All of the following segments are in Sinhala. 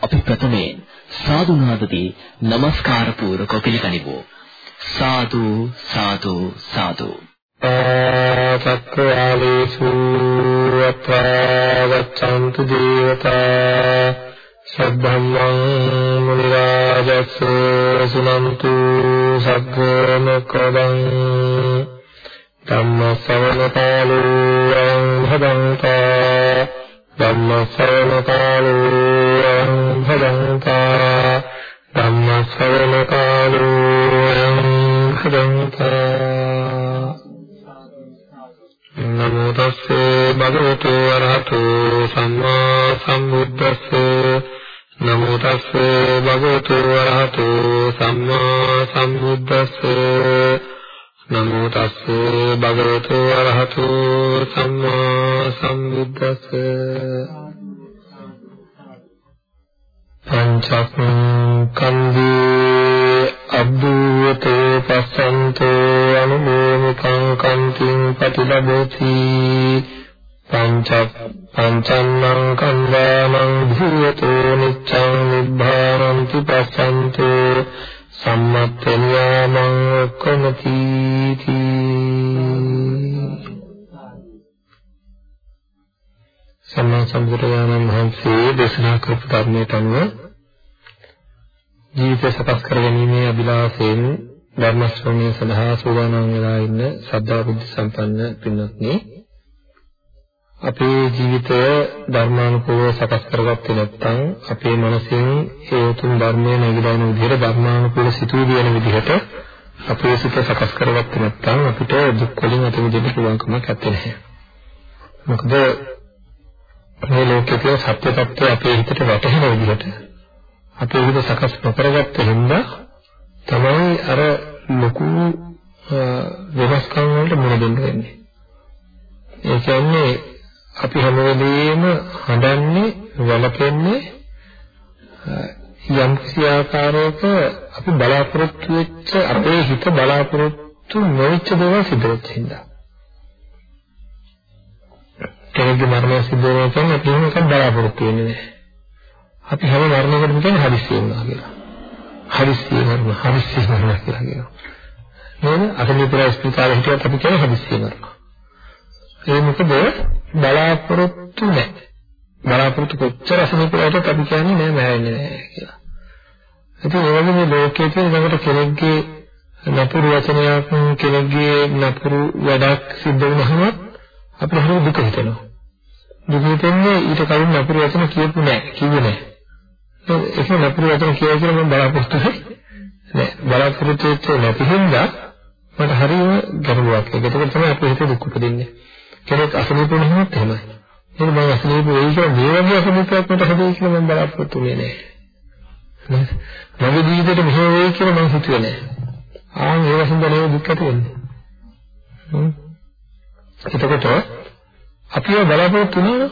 අපි ප්‍රථමයෙන් සාදු නාදදී নমස්කාර පූර්වක පිළිගනිමු. සාදු සාදු සාදු. චක්කවාලේසු වත්‍රාවච්ඡන්තු දේවතා සද්ධම්මං මුනි රාජස්ස සුනන්තු සග්ග මොක්ඛදං ධම්ම ශ්‍රවණ කාලෝ භදංතා ධම්ම ශ්‍රවණ කාලෝ භදංතා ධම්ම ශ්‍රවණ කාලෝ භදංතා නමෝ තස්සේ භගවතු වරහතෝ සම්මා සම්බුද්දස්සේ නමෝ තස්ස භගවතු වරහතෝ සම්මා සම්බුද්දස්ස නමෝ තස්ස භගවතු වරහතෝ සම්මා සම්බුද්දස්ස. පංචස්කන්ධේ අභූතේ පස්සන්තෝ අනුමෝමිකං කන්තිං පටිලබෝති. පංච පංචන්නං කන්දානං භූයතෝ නිච්ඡං නිබ්බානන්ති පස්සන්තු සම්මත්තනියාමං ඔක්කමති සම්මා සම්බුදුරජාණන් වහන්සේ දේශනා කරපු ධර්මයට අනුව ජීවිතය සකස් කර ගැනීමේ අභිලාෂයෙන් ධර්ම ශ්‍රවණය සඳහා සූදානම් වෙලා ඉන්න සද්ධා බුද්ධ සම්පන්න පින්වත්නි අපේ ජීවිතය ධර්මානුකූලව සකස් කරගත්තේ නැත්නම් අපේ මනසෙන් ඒ උතුම් ධර්මයේ නැగిදාන විදිහට ධර්මානුකූල සිතුවිලි වෙන විදිහට අපේ සිත සකස් කරගත්තේ නැත්නම් අපිට දුක් වලින් අත මිදෙන්න පුළුවන්කමක් නැත්තේ. මොකද මේ ලෝකයේ තියෙන සත්‍ය తත්වය අපේ හිතට වැටහෙන විදිහට අපේ හිත සකස් නොකරගත්ත හින්දා තමයි අර ලොකු වෙනස්කම් වලට මුහුණ දෙන්න වෙන්නේ. ඒ කියන්නේ අපි හැම වෙලෙම හඳන්නේ වලපෙන්නේ යම් කිසි ආකාරයක අපි බලාපොරොත්තු වෙච්ච අපේ හිත බලාපොරොත්තු නොවිච්ච දේවල් සිදු වෙච්ච හින්දා. කෙනෙක්ගේ මරණය සිදු වෙනවා කියන්නේ අපි එහෙම එකක් බලාපොරොත්තු වෙන්නේ නැහැ. අපි හැම මරණයකටම කියන්නේ හදිස්සිය වුණා කියලා. හදිස්සිය මරණ, හදිස්සිය මරණ කියලා කියනවා. නේද? අතනිතර ස්පිතාලේ හිටියත් අපි කියන්නේ හදිස්සිය මරණ. ඒ මොකද බලාපොරොත්තු නැහැ. බලාපොරොත්තු කොච්චර අසනීපයටත් අපි කියන්නේ නෑ මෑවෙන්නේ නෑ කියලා. ඉතින් ඒ වගේ මේ ලෝකයේ තියෙන ළඟට කෙනෙක්ගේ නපුරු වචනයක් කෙනෙක්ගේ නපුරු වැඩක් සිද්ධ වුණහම අපිට හරිය දුක හිතෙනවා. දුක හිතෙන්නේ ඊට කලින් නපුරු වචන කියපු නෑ කිව්වේ නෑ. ඒක නපුරු වචන කියයි කියලා මම බලාපොරොත්තු නෑ. බලාපොරොත්තු වෙච්ච නැති හින්දා මට හරියම ගැටලුවක්. ඒක තමයි අපේ හිතේ දුක් උපදින්නේ. කෙනෙක් අසනීප වුණොත් එහෙමයි. එහෙනම් මම අසනීප වෙයි කියලා මේ වගේ අසනීපයක් මට හදේ කියලා මම බලාපොරොත්තු වෙන්නේ නැහැ. මගේ ජීවිතේට මෙහෙම වෙයි කියලා මම හිතුවේ නැහැ. ආන් ඒ වගේ දේ දුක් ඇති වෙන්නේ. හ්ම්. එතකොට අපිව බලාපොරොත්තු වෙනවා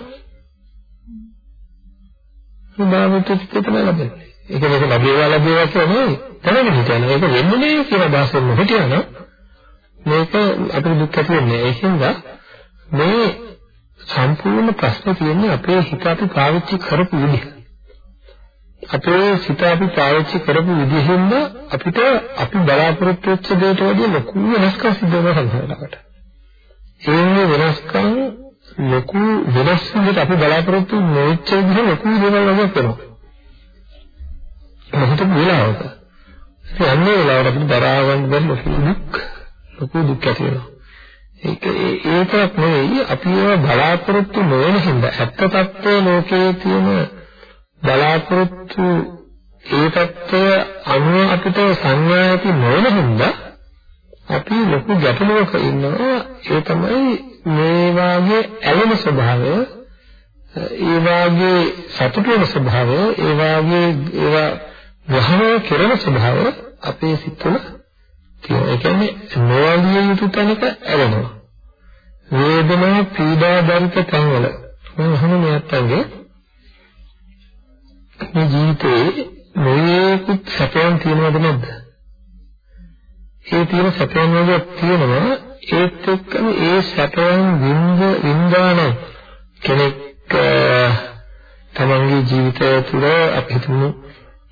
බලාපොරොත්තු චිත්තම ලැබෙන්නේ. ඒක මේක ලැබේවා ලැබේවා කියන්නේ දැනගෙන හිටියන. ඒක වෙන්නේ නෑ කියලා අදහසෙන් හිටියන මේක අපිට දුක් ඇති වෙන්නේ. ඒකෙන්ද මේ සම්පූර්ණ ප්‍රශ්නේ තියෙන්නේ අපේ හිත අපි පාවිච්චි කරපු විදිහ. අපේ හිත අපි පාවිච්චි කරපු විදිහෙන්ද අපිට අපි බලාපොරොත්තු වෙච්ච දේට වඩා ලොකු වෙනස්කම් සිද්ධ වෙනවා සංසාරකට. ඒ වෙනස්කම් ලොකු වෙනස් විදිහට අපි බලාපොරොත්තු නොවෙච්ච විදිහ ලොකු දේවල් වගේ වෙනවා. මොකද වෙලාවක. ඒ අන්නේ වෙලාවට අපිට දරා ගන්න බැරි ලොකු දුක් ලොකු දුක් ඇති වෙනවා. ඒක ඒකක් නෙවෙයි අපි ඒවා බලාපොරොත්තු නොවන හින්දා ඇත්ත తත්වයේ ලෝකයේ තියෙන බලාපොරොත්තු ඒ తත්වය අනුව අපිට සංඥා ඇති නොවන හින්දා අපි ලොකු ගැටලුවක ඉන්නවා. ඒ තමයි මේ වාගේ ඇලෙන ස්වභාවය ඒ වාගේ සතුට වෙන ස්වභාවය ඒ වාගේ ඒවා ග්‍රහණය කරන ස්වභාවය අපේ සිත්වල තියෙනවා. ඒ කියන්නේ නොවලිය යුතු තැනක ඇලෙනවා. වේදනා පීඩා දරිත තැන්වල මම අහන මෙයන්ගේ මේ ජීවිතේ මොයේකුත් සැපයන් තියෙනවද නැද්ද? ඒ තියෙන සැපයන් වගේ තියෙනවා ඒත් එක්කම ඒ සැපයන් විඳ විඳාන කෙනෙක් තමන්ගේ ජීවිතය තුළ අපි හිතමු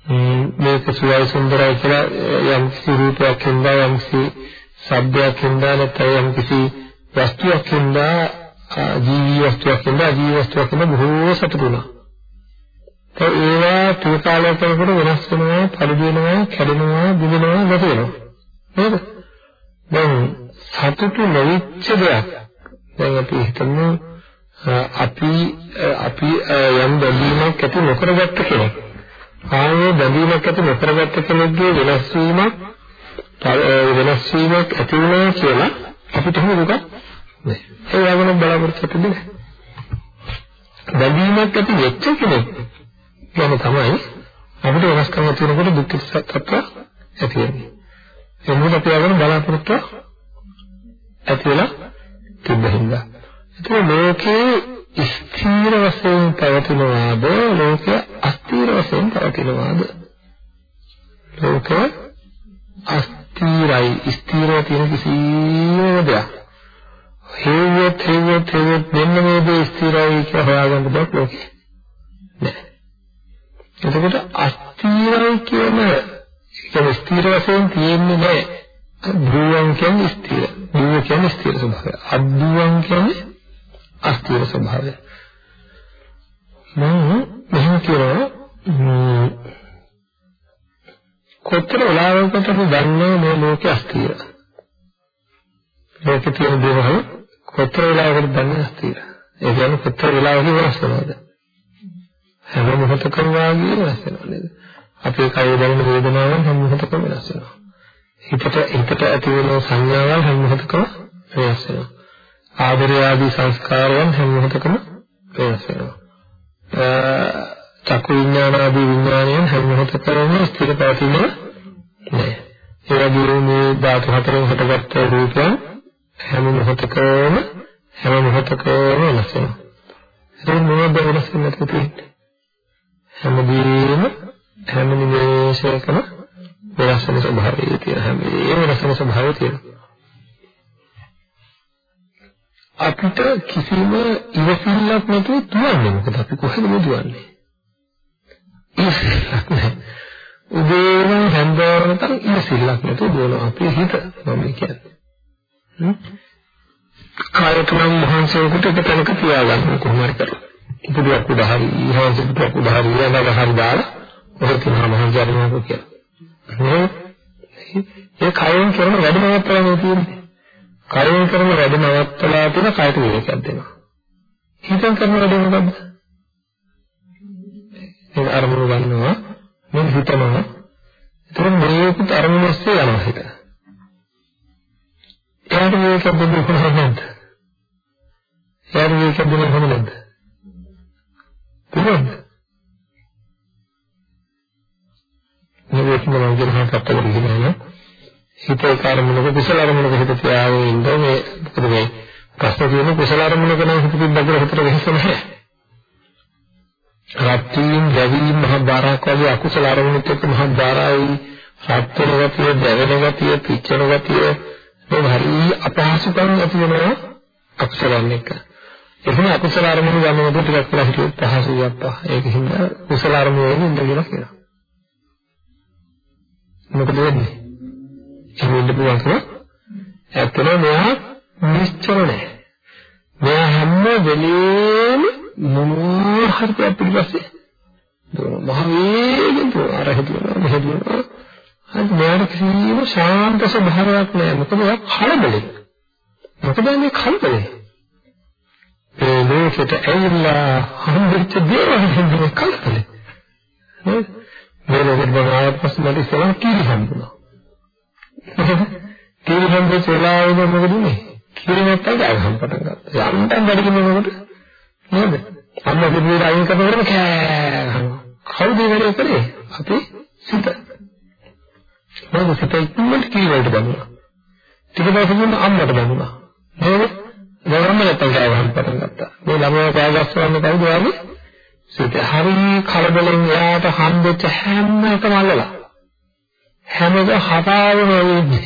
මේක සුවයි සුන්දරයි කියලා යම් කිසි රූපයක් හින්දා යම් කිසි ශබ්දයක් හින්දා නැත්නම් යම් කිසි වස්තුවක් හින්දා ජීවී වස්තුවක් හින්දා ජීවී වස්තුවක් හින්දා බොහෝ සතුටු වුණා. ඒ ඒවා ටික කාලයක් යනකොට වෙනස් වෙනවා, පරිදි වෙනවා, කැඩෙනවා, බිඳෙනවා, නැති වෙනවා. නේද? දැන් සතුටු නොවිච්ච දෙයක්. දැන් අපි හිතමු අපි අපි යම් බැඳීමක් ඇති නොකරගත්ත කෙනෙක්. ආයේ බැඳීමක් ඇති නොකරගත්ත කෙනෙක්ගේ වෙනස් වීමක් වෙනස් වීමක් ඇති වෙනවා කියලා අපිට හිතෙන්නේ මොකක්ද? නෑ. ඒ වගේම බලාපොරොත්තු වෙන්නේ නෑ. බැඳීමක් ඇති වෙච්ච කෙනෙක් ගැන තමයි අපිට වෙනස්කම් ඇති වෙනකොට දුක් සත්‍ය ඇති වෙන්නේ. ඒ මොකද අපි වගේම බලාපොරොත්තු ඇති වෙලා තිබෙහිඳා. ඒක ලෝකේ ස්ථීර වශයෙන් පවතිනවාද ලෝකය අස්ථීර වශයෙන් පවතිනවාද? ලෝකය අස්ථීරයි ස්ථීරව තියෙන කිසිම දෙයක්. හේවොත් හේවොත් හේවොත් මෙන්න මේ දේ ස්ථිරයි කියලා හොයාගන්න බෑ ලෝකේ නෑ එතකොට අස්ථිරයි කියන කියන්නේ ස්ථිර වශයෙන් තියෙන්නේ නෑ ධ්‍රුවම් කියන්නේ ස්ථිර. ධ්‍රුව කියන්නේ ස්ථිර ස්වභාවය. අද්දුවම් කියන්නේ අස්ථිර ස්වභාවය. මම මෙහෙම කියනවා. කොතර වෙලාවකට අපි දන්නේ මේ ලෝකේ අස්ථිර ලෝකේ තියෙන දේවල් කොතර වෙලාවකට දන්නේ අස්ථිර ඒ කියන්නේ කොතර වෙලාවක වෙනස් වෙනවද? හැම මොහොතකම වාගේ වෙනස් වෙනවා නේද? අපේ කය දැනෙන වේදනාවන් හැම මොහොතකම වෙනස් වෙනවා. හිතට හිතට ඇති වෙන සංඥාවල් හැම මොහොතකම වෙනස් වෙනවා. ආදරය ආදී සංස්කාරයන් හැම මොහොතකම වෙනස් වෙනවා. චක්කු විඥාන ආදී විඥානයන් හැම මොහොතකම ස්ථිර පවතින්නේ නැහැ. ඒ වගේම මේ ධාතු හතරෙන් හටගත්ත රූපයන් හැම මොහොතකම හැම මොහොතකම වෙනස් වෙනවා. ඒක මොනවද වෙනස් වෙන්නේ නැති තියෙන්නේ? හැමදේම හැම නිමේෂයකම වෙනස් වෙන ස්වභාවය තියෙන හැම වෙනස් වෙන ස්වභාවය තියෙනවා. අපිට කිසිම ඉවසිල්ලක් නැතුව දුවන්නේ මොකද අපි කොහෙද දුවන්නේ ඉවසිල්ලක් නැහැ උදේම හැන්දෑවටම ඉවසිල්ලක් නැතුව දුවනවා අපේ හිත මම කියන්නේ කාර්යක්‍රම මහන්සියකට එක තැනක තියාගන්න කොහොම හරි කරලා ඉතිරියක් උදාහරි ඊහාසිකට උදාහරි යනවා හරි දාලා ඔය තියෙනවා මහන්සියරමක කියලා ඒ කයෙන් කරන වැඩ නවත්තලා තියෙන්නේ කයෙන් කරන වැඩ නවත්තලා තියෙන කයට විවේකයක් දෙනවා. හිතෙන් කරන වැඩ මොකද්ද? ඒ අරමුණු ගන්නවා මම හිතනවා ඒතර මේකත් අරමුණ ඔස්සේ යනවා හිත. එයාට මේක දෙන්න කොහොමද නැද්ද? එයාට මේක දෙන්න කොහොමද නැද්ද? පුළුවන්ද? මේක මම කියන කතාවක් ඉගෙනගෙන හිතේ කර්මනක කුසල අරමුණක හිත තියාගෙන ඉන්න මේ මොකද මේ ප්‍රශ්න තියෙන කුසල අරමුණක නම් හිත තිබ්බ හිතට වෙහෙස නැහැ. රත්ත්‍යින් දැවීම මහ බාරක් වගේ අකුසල අරමුණුත් එක්ක මහ බාරයි රත් වෙන ගතිය, දැවෙන ගතිය, පිච්චෙන ගතිය මේ හරි අපහසුකම් ඇති වෙනවා අකුසලයන් එක්ක. එහෙනම් අකුසල අරමුණු ගන්නකොට ටිකක් වෙලා හිතුවොත් පහසුවක් පහ. ඒක හින්දා කුසල අරමුණු වලින් ඉඳ කියලා කියනවා. මොකද වෙන්නේ? එහෙම ඉන්න පුළුවන්කම ඇත්තම මෙයා නිශ්චල නැහැ. මෙයා හැම වෙලේම මොනවා හරි පිටිපස්සේ දුවන මහ වේගෙන් දුවන අර හිතුවා මෙහෙ දුවනවා. හරි මෙයාට කිසිම ශාන්ත ස්වභාවයක් නැහැ. මොකද එයා කලබලයි. මොකද මේ කලබලයි? ඒ ලෝකෙට ඇවිල්ලා හම්බෙච්ච දේවල් හින්දා කලබලයි. නේද? මේ ලෝකෙට බාරවත් පස්සේ මට ඉස්සරහ කීරි හම්බුණා. කීරි හම්බෙච්ච වෙලාවෙම මොකද උනේ? කීරි නැත්තම් ගහන්න පටන් ගත්තා. යන්තම් වැඩි කිනකොට නේද? අම්මා කිව්වේ අයින් කරනකොට කෑ ගහනවා. කවුද වැඩේ කරේ? අපි සිත. නේද? සිත ඉක්මනට කීවලට බඳුනා. ටික දවසකින් අම්මට බඳුනා. නේද? ගෞරවම නැත්තම් ගාවහන් පටන් ගත්තා. මේ ළමයා පාගස්සවන්න කවුද වගේ? සිත හරි කලබලෙන් එයාට හම්බෙච්ච හැම එකම අල්ලලා. හැම එක හපාගෙන ඉන්නේ.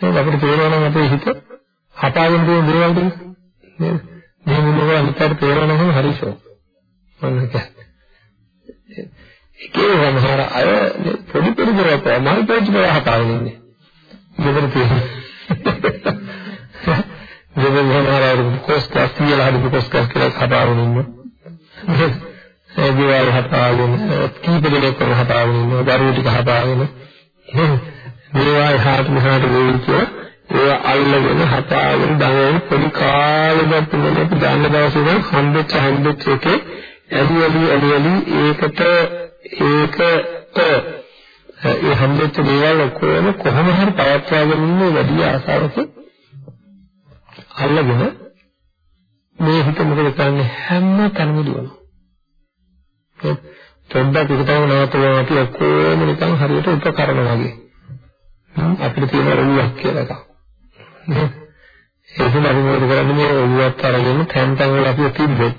නේද? අපිට තේරෙනවා නම් අපේ හිත හපාගෙන තියෙන දේවල් ටික නේද? මේ මොනවා හිතට තේරෙනවා නම් හරිසෝ. මම කියන්නේ. ඒකේ සමහර අය පොඩි පොඩි දේවල් තමයි පොඩි පොඩි හපාගෙන ඉන්නේ. මෙතන තියෙන්නේ. දෙවියන් වහන්සේලාට කොස්කස් කියලා හරි කොස්කස් කියලා හදාගෙන ඉන්නවා. ඒ දේවල් හදාගෙන කීප දෙනෙක් කර හදාගෙන ඉන්නවා. දරුවෝ ටික හදාගෙන. මේවා එහාට මෙහාට වෙයි කියලා ඒ අල්ලගෙන හදාගෙන දඟලන පොඩි කාලෙකට තුනකට දාන්න දවසේ නම් හම්බෙච්ච හම්බෙච්ච එකේ ඇලි ඇලි ඇලි ඇලි ඒකට ඒකට ඒ හම්බෙච්ච දේවල් ඔක්කොම කොහොම හරි පවත්වාගෙන ඉන්නේ වැඩි ආසාවකින් අල්ලගෙන මේ හිත මොකද කරන්නේ හැම තැනම දුවනවා. පොඩ්ඩක් එකතම නවතුනවා අපි ඔක්කොම නිකන් හරියට උපකරණ වගේ. අපිට තියෙන රොල්ලක් කියලා එකක්. ඒක අපි මොකද කරන්නේ? මේ රොල්ලත් අරගෙන තැන් තැන් වල අපි තිබ්බොත්.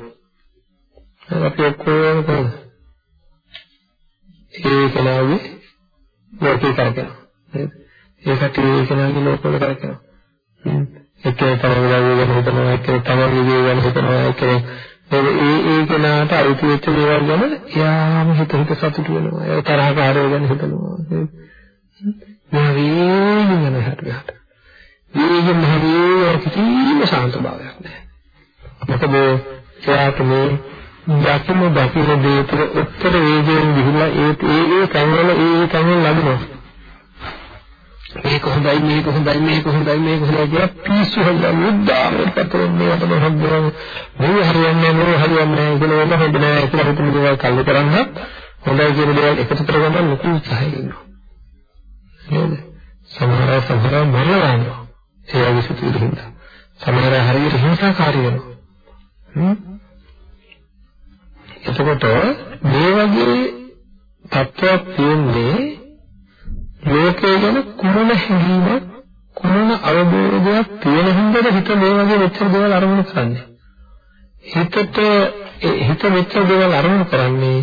අපි ඔක්කොම කරන්නේ. ඒක නාවේ ලෝකේ කරගෙන. ඒකට ඒ කෙනාගේ ලෝකවල කරගෙන. එකේ තරංගය ගැන හිතනවා එකේ තමන්ගේ ගැන හිතනවා එකේ ඒ ඒ කෙනාට අයිති වෙච්ච දේවල් ගැන එයාම හිත හිත සතුටු වෙනවා. ඒ තරහකාරය ගැන හිතනවා. මේ වේගින් යන හැට ගහට වේගින් හරිය කිසිම ශාන්ත භාවයක් නැහැ. මොකද එයාට මේ දකින්න දකින්න දේතර උත්තර වේගයෙන් ගිහිල්ලා ඒ ඒ තැන්වල ඒ තැන්වල ලැබෙනවා. මේක හොඳයි මේක හොඳයි මේක හොඳයි මේක හොඳයි කියලා පිස්සු හොඳයි මුද්දාමකට පතරේ මේකට හොඳයි මේ හරියන්නේ මේ හරියන්නේ කියලා වෙන හොඳ නෑ කියලා හිතන දේවල් කල්ලි කරන්න හොඳයි කියන දේවල් එකතු කරගන්න ලොකු උත්සාහයක් ඉන්නවා. නේද? සමහර සමහර මරනවා ඒ වගේ සිතුවිලි හින්දා. සමහර හරියට හිංසාකාරී වෙනවා. එතකොට මේ වගේ තත්ත්වයක් තියෙන්නේ ලෝකය ගැන කුමන හැඟීමක් කුමන අවබෝධයක් තියෙන හින්දාද හිත මේ වගේ මෙච්චර දේවල් අරමුණු කරන්නේ? හිතට හිත මෙච්චර දේවල් අරමුණු කරන්නේ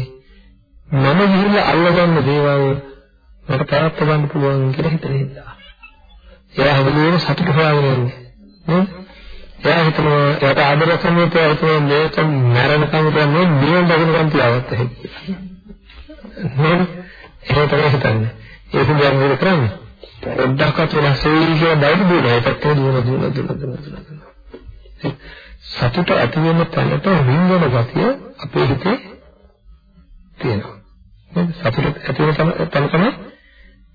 මම ගිහිල්ලා අල්ලගන්න දේවල් මට පරත්ත ගන්න පුළුවන් කියලා හිතන හින්දා. එයා හැමෝම සතුට හොයාගෙන ඉන්නේ නේද එයා හිතනවා එයාට ආදර කරනකොට එයා හිතනවා මේක මැරෙනකම් තමයි නිවන් දකින්නකම් තියාගත්ත හැකි නේද ඒක තමයි හිතන්නේ ඒක දැන් මොකද කරන්නේ? පොඩ්ඩක්වත් වෙනස් වෙයි කියලා බයිට දුවන. ඒකත් දුවන දුවන දුවන දුවන. සතුට ඇති වෙන තැනට රිංගන ගතිය අපේ හිතේ තියෙනවා. නේද? සතුට ඇති වෙන තැන තමයි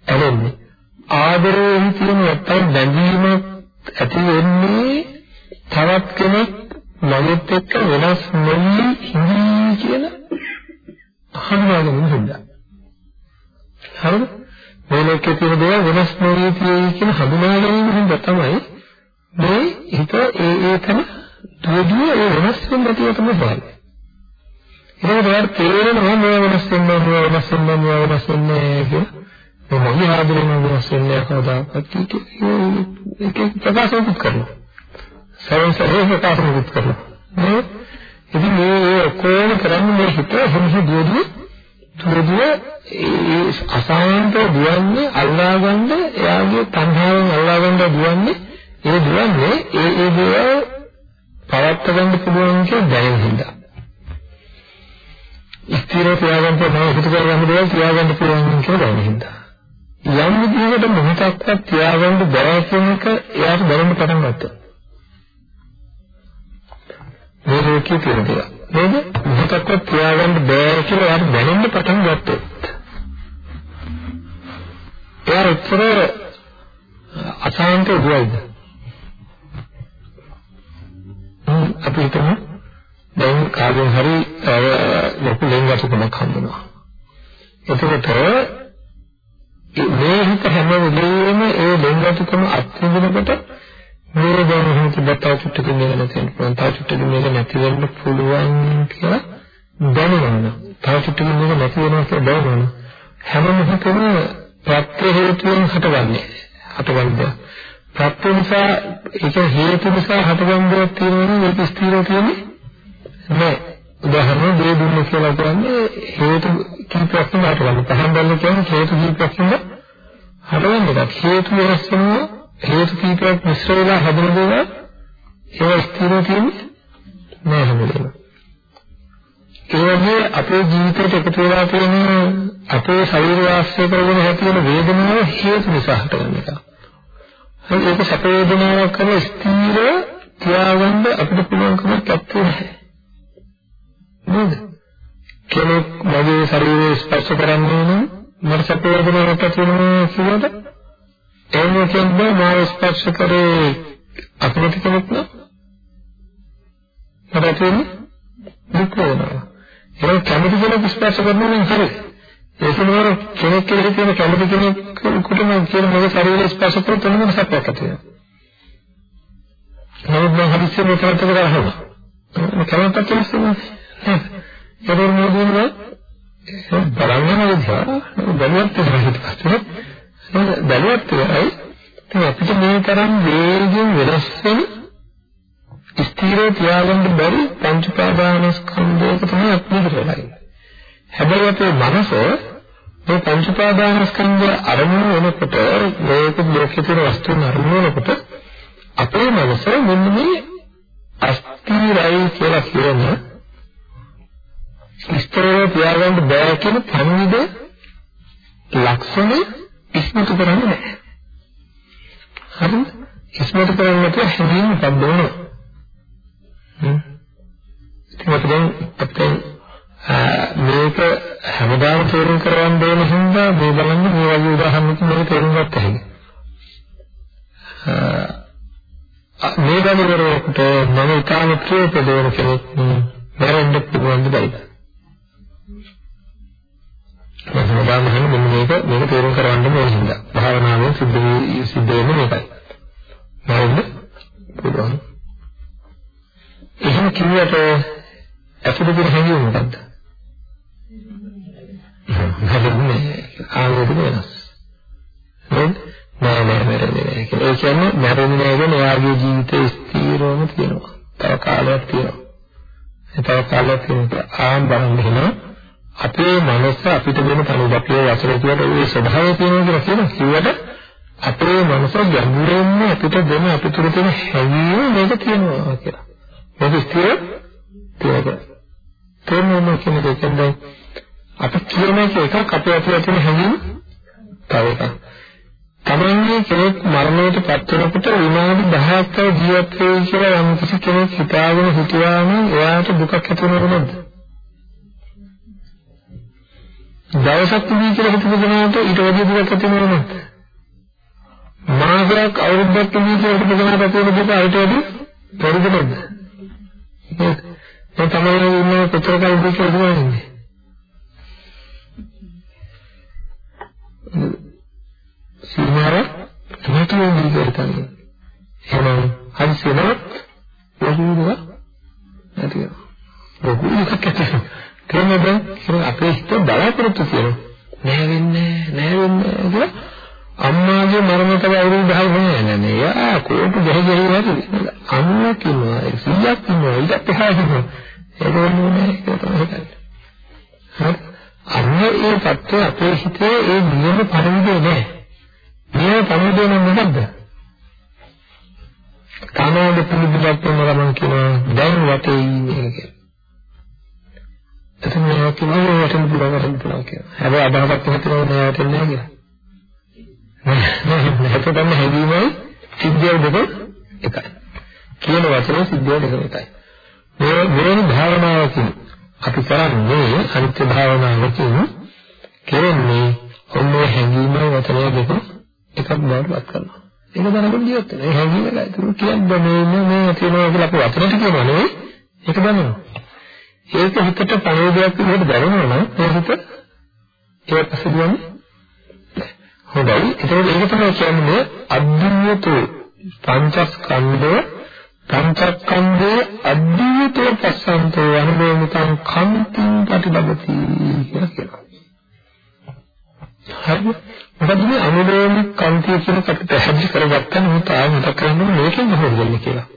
ඇලෙන්නේ. ආදරයෙන් තියෙන නැත්තම් බැඳීම ඇති වෙන්නේ තවත් කෙනෙක් මගෙත් එක්ක වෙනස් නොවි ඉඳී කියලා අහනවා හින්දා. හරිද? මේ ලෝකයේ තියෙන දේවල් වෙනස් නොවී තියෙයි කියන හඳුනා ගැනීම හින්දා තමයි මේ හිත ඒ ඒ තන දුවදුව ඒ වෙනස් වෙන ගතිය තමයි හොයන්නේ. ඒක දෙයක් තේරෙනවා මේ වෙනස් වෙනවා මේ වෙනස් වෙනවා මේ වෙනස් වෙන්නේ කියලා. මේ මොහි ආදරෙන් වෙනස් වෙන්නේ කවදාකවත් ඒක ප්‍රකාශයක් කරනවා. සරල සරල ප්‍රකාශයක් කරනවා. ඉතින් මේ කොහොම කරන්නේ මේ හිත හිමි දුවදුව දුවදුව ඒ අසාන්ත දුවන්නේ අල්ලාගන්න එයාගේ තණ්හාවෙන් අල්ලාගන්න දුවන්නේ ඒ දුවන්නේ ඒ ඒ දේවල් පවත්ත ගන්න පුළුවන් කියලා දැනෙන හින්දා. ස්ථිර තියාගන්න පුළුවන් හිත කරගන්න දේවල් තියාගන්න පුළුවන් කියලා දැනෙන හින්දා. යම් විදිහකට මොහොතක්වත් තියාගන්න බැහැ කියන එක එයාට දැනෙන්න පටන් ගත්තා. මේ ලෝකයේ තියෙන දේවල්. නේද? මොහොතක්වත් තියාගන්න බැහැ කියලා එයාට දැනෙන්න පටන් ගත්තා. එයා උත්තර අසාන්ත දුවයිද අපි හිතමු දැන් කාගෙන් හරි ලොකු ලෙන්ගතුකමක් හම්බුනවා එතකොට මේ හිත හැම වෙලේම ඒ ලෙන්ගතුකම අත්විඳිනකොට මේ දැන් හිත බතා චුට්ටකින් මේක නැති වෙන්න පුළුවන් තව චුට්ටකින් මේක නැති වෙන්න පුළුවන් කියලා දැනෙනවා තව චුට්ටකින් මේක නැති වෙනවා කියලා දැනෙනවා හැම මොහොතෙම ප්‍රත්‍ය හේතුන් හටගන්නේ. හටගන්නේ. ප්‍රත්‍ය නිසා ඒක හේතු නිසා හටගන්න දෙයක් තියෙනවා නම් ඒක ස්ථිරව තියෙන්නේ නෑ. උදාහරණ දෙය දුන්න කියලා කියන්නේ හේතු කිහිපයක් නිසා හටගන්න. පහන් බැලුවා කියන්නේ හේතු කිහිපයක් නිසා හටගන්න එකක්. හේතු වෙනස් වෙනවා හේතු කිහිපයක් මිශ්‍ර වෙලා හැදෙන දේවල් ඒවා ස්ථිරව තියෙන්නේ නෑ හැමදේම. ඒ වගේ අපේ ජීවිතයට එකතු වෙලා තියෙන අපේ ශරීර වාස්ය කරගෙන ඇති වෙන වේදනාව හේතු නිසා හටගන්න එක. හරි ඒක සැප වේදනාවක් කරන ස්ථීර තියාගන්න අපිට පුළුවන්කමක් නැත්තේ. නේද? කෙනෙක් මගේ ශරීරය ස්පර්ශ කරන්නේ නම් මට සැප වේදනාවක් ඇති වෙනවා කියනකොට එහෙම කියන්නේ මාව ස්පර්ශ කරේ අකමැති කෙනෙක් නම් මට ඇති වෙන්නේ දුක් වේදනාවක්. ඒක කැමති කෙනෙක් ස්පර්ශ කරනවා නම් හරි. ඒක නෝර කෙනෙක් කියලා කියන කැමති කෙනෙකුට නම් කියන මගේ ශරීරය ස්පර්ශ කරොත් එන්න සැපයක් ඇති වෙනවා. නමුත් මම හදිස්සියෙන් මේ කරත් කරහම. මම කැමතක් තියෙනවා. ඒක මොනවද? බලන්න නේද? බලවත් වෙනවා. බලවත් වෙනයි. ඒ අපිට මේ තරම් වේගයෙන් වෙනස් වෙන ස්ථිරව තියාගන්න බැරි පංච පාදානස්කන්ධයක තමයි අපිට වෙලා ඉන්නේ. හැබැයි අපේ මනස මේ පංච පාදානස්කන්ධය අරමුණු වෙනකොට මේක ලෝකයේ තියෙන වස්තුන් අරමුණු වෙනකොට අපේ මනස මෙන්න මේ අස්ථිරයි කියලා කියන ස්ථිරව තියාගන්න බැහැ කියන පරිවිද ලක්ෂණ ඉස්මතු කරන්නේ නැහැ. හරිද? ඉස්මතු කරන්නේ නැතුව හැදීම පද්දවනවා. ඉතින් අපි දැන් අපිට මේක හැමදාම තේරුම් කරගන්න ඕන හින්දා මේ බලන්න මේ වගේ උදාහරණකින් මේක තේරුම් ගත්ත හැකියි. මේ දැනුමකට මම ඉතාම ප්‍රිය ප්‍රදේන කෙනෙක් මරන්න පුළුවන් දෙයක්. මම හැමදාම හිතන්නේ මෙන්න මේක මේක තේරුම් කරගන්න ඕන හින්දා. භාවනාවෙන් සිද්ධ සිද්ධ වෙන්නේ මේකයි. මරන්න පුළුවන්. එහෙම කිව්වට ඇතුළත තියෙන හැඟීම මොකද්ද? හදන්නේ ආවද වෙනස්. නේද? නෑ නෑ මැරෙන්නේ නෑ කියලා. ඒ කියන්නේ මැරෙන්නේ නෑ කියන්නේ එයාගේ ජීවිතේ ස්ථිරවම තියෙනවා. තව කාලයක් තියෙනවා. ඒ තව කාලයක් තියෙනවා. ආම් බලන්න එහෙනම් අපේ මනස අපිට දෙන පරිවර්තනය වචන කියවට ඒ ස්වභාවය තියෙනවා කියලා කියන කිව්වට අපේ මනස ගැඹුරින්ම අපිට දෙන අපිට තියෙන හැඟීම මේක තියෙනවා කියලා. මේක ස්ථිර තියෙනවා. තේරුම් කියන එක කියන්නේ අපි කියන එක එකක් අපේ ඇතුළේ තියෙන හැඟීම තව එකක්. තමන්ගේ කෙනෙක් මරණයට පත් වෙනකොට විනාඩි 10ක් තව ජීවත් වෙයි කියලා යම් කිසි කෙනෙක් හිතාගෙන හිටියා නම් එයාට දුකක් ඇති වෙනවද නැද්ද? දවසක් තිබී කියලා හිතපු කෙනාට ඊට වැඩි දුකක් ඇති වෙනවද නැද්ද? මාසයක් අවුරුද්දක් තිබී කියලා හිතපු කෙනාට ඇති වෙන දුක ඊට වැඩි පරිදි නැද්ද? ඒ තමයි ඉන්නේ කොතර කල් දුක කියලා ඉන්නේ. සීමාර තුනතුන් දීගර්තනිය. එහෙනම් හදිසියෙවත් ලොකුදුව නැති වෙනවා. ලොකු එකක් ඇති. තේරෙනවද? ඒක අපේ හිත බලාපොරොත්තු තියෙනවා. නෑ වෙන්නේ නෑ වෙන්නේ කියලා අම්මාගේ මරණයට අවුරුදු 10 නෑ නෑ නෑ. යා කෝටු ගහ ගහ ඉවරයි. අම්මා කිව්වා 100ක් ඉන්නවා. ඊට එහා ඉන්නවා. ඒක නෝනේ ඒක තමයි හිතන්නේ. හරි. අන්න ඒ தත්ත්වය අපේ හිතේ ඒ නියම පරිවිදේ නෑ. නියම පරිවිදේ නම් මොකද්ද? කනෝඩ පිළිබිලක් වෙනවා මම කියනවා දැන් වටේ ඉන්නේ කියලා. එතන මේක කිව්වොත් වටෙන් පුළුවන් වටෙන් පුළුවන් කියලා. හැබැයි අදහසක් හිතනවා නෑ වටෙන්නේ නෑ කියලා. නෑ ඒක තමයි හැදීමයි සිද්ධිය දෙක එකයි. කියන වචනේ සිද්ධිය දෙක එකයි. මේ මෙවැනි භාවනාවකින් අපි කරන්නේ අනිත්‍ය භාවනාවකින් කියන්නේ ඔන්නේ හැඟීමයි වචනය දෙක එකක් බවට පත් කරනවා. ඒක දැනගෙන ජීවත් වෙනවා. ඒ හැඟීම නෑ. ඒක කියන්නේ මේ මේ තියෙනවා කියලා අපි වචනට කියනවා නෙවෙයි. ඒක දැනනවා. ඒක හිතට පණෝදයක් විදිහට දැනෙනවා නම් ඒ හිත ඒක පස්සේ කියන්නේ හොඳයි. ඒකෝට ඒක තමයි කියන්නේ අද්විතෝ පංචස්කන්ධය පංචස්කන්ධයේ අද්විතෝ පස්සන්තෝ අනුභවමිතං කන්තිං ප්‍රතිබදති කියලා කියනවා. හරි මොකද මේ අනුලෝම කන්තිය කියන කට පැහැදිලි කරගත්තා නම් තාම මතක කරගන්න මේකෙන් මොකද වෙන්නේ කියලා.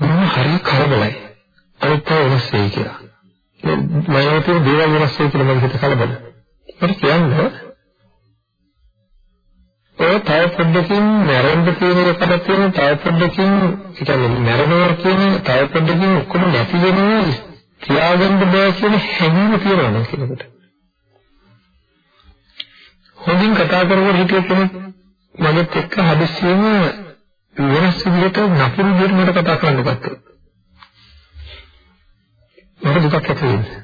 මම හරි කරබලයි. අනිත් අය වෙනස් වෙයි කියලා. මම හිතුවේ දේවල් වෙනස් වෙයි කියලා මම හිත කලබල. මට කියන්නේ ඒ තව පොඩ්ඩකින් මැරෙන්න තියෙන එකට තියෙන තව පොඩ්ඩකින් ඒ කියන්නේ මැරෙනවා කියන තව පොඩ්ඩකින් ඔක්කොම නැති වෙනවා තියාගන්න බෑ කියන හැඟීම තියෙනවා නේද කෙනෙකුට. හොඳින් කතා කරගෙන හිටිය කෙනෙක් මගෙත් එක්ක හදිස්සියෙම වෙනස් විදිහට නපුරු විදිහට මට කතා කරන්න ගත්තා. මට දුකක් ඇති වෙන්නේ.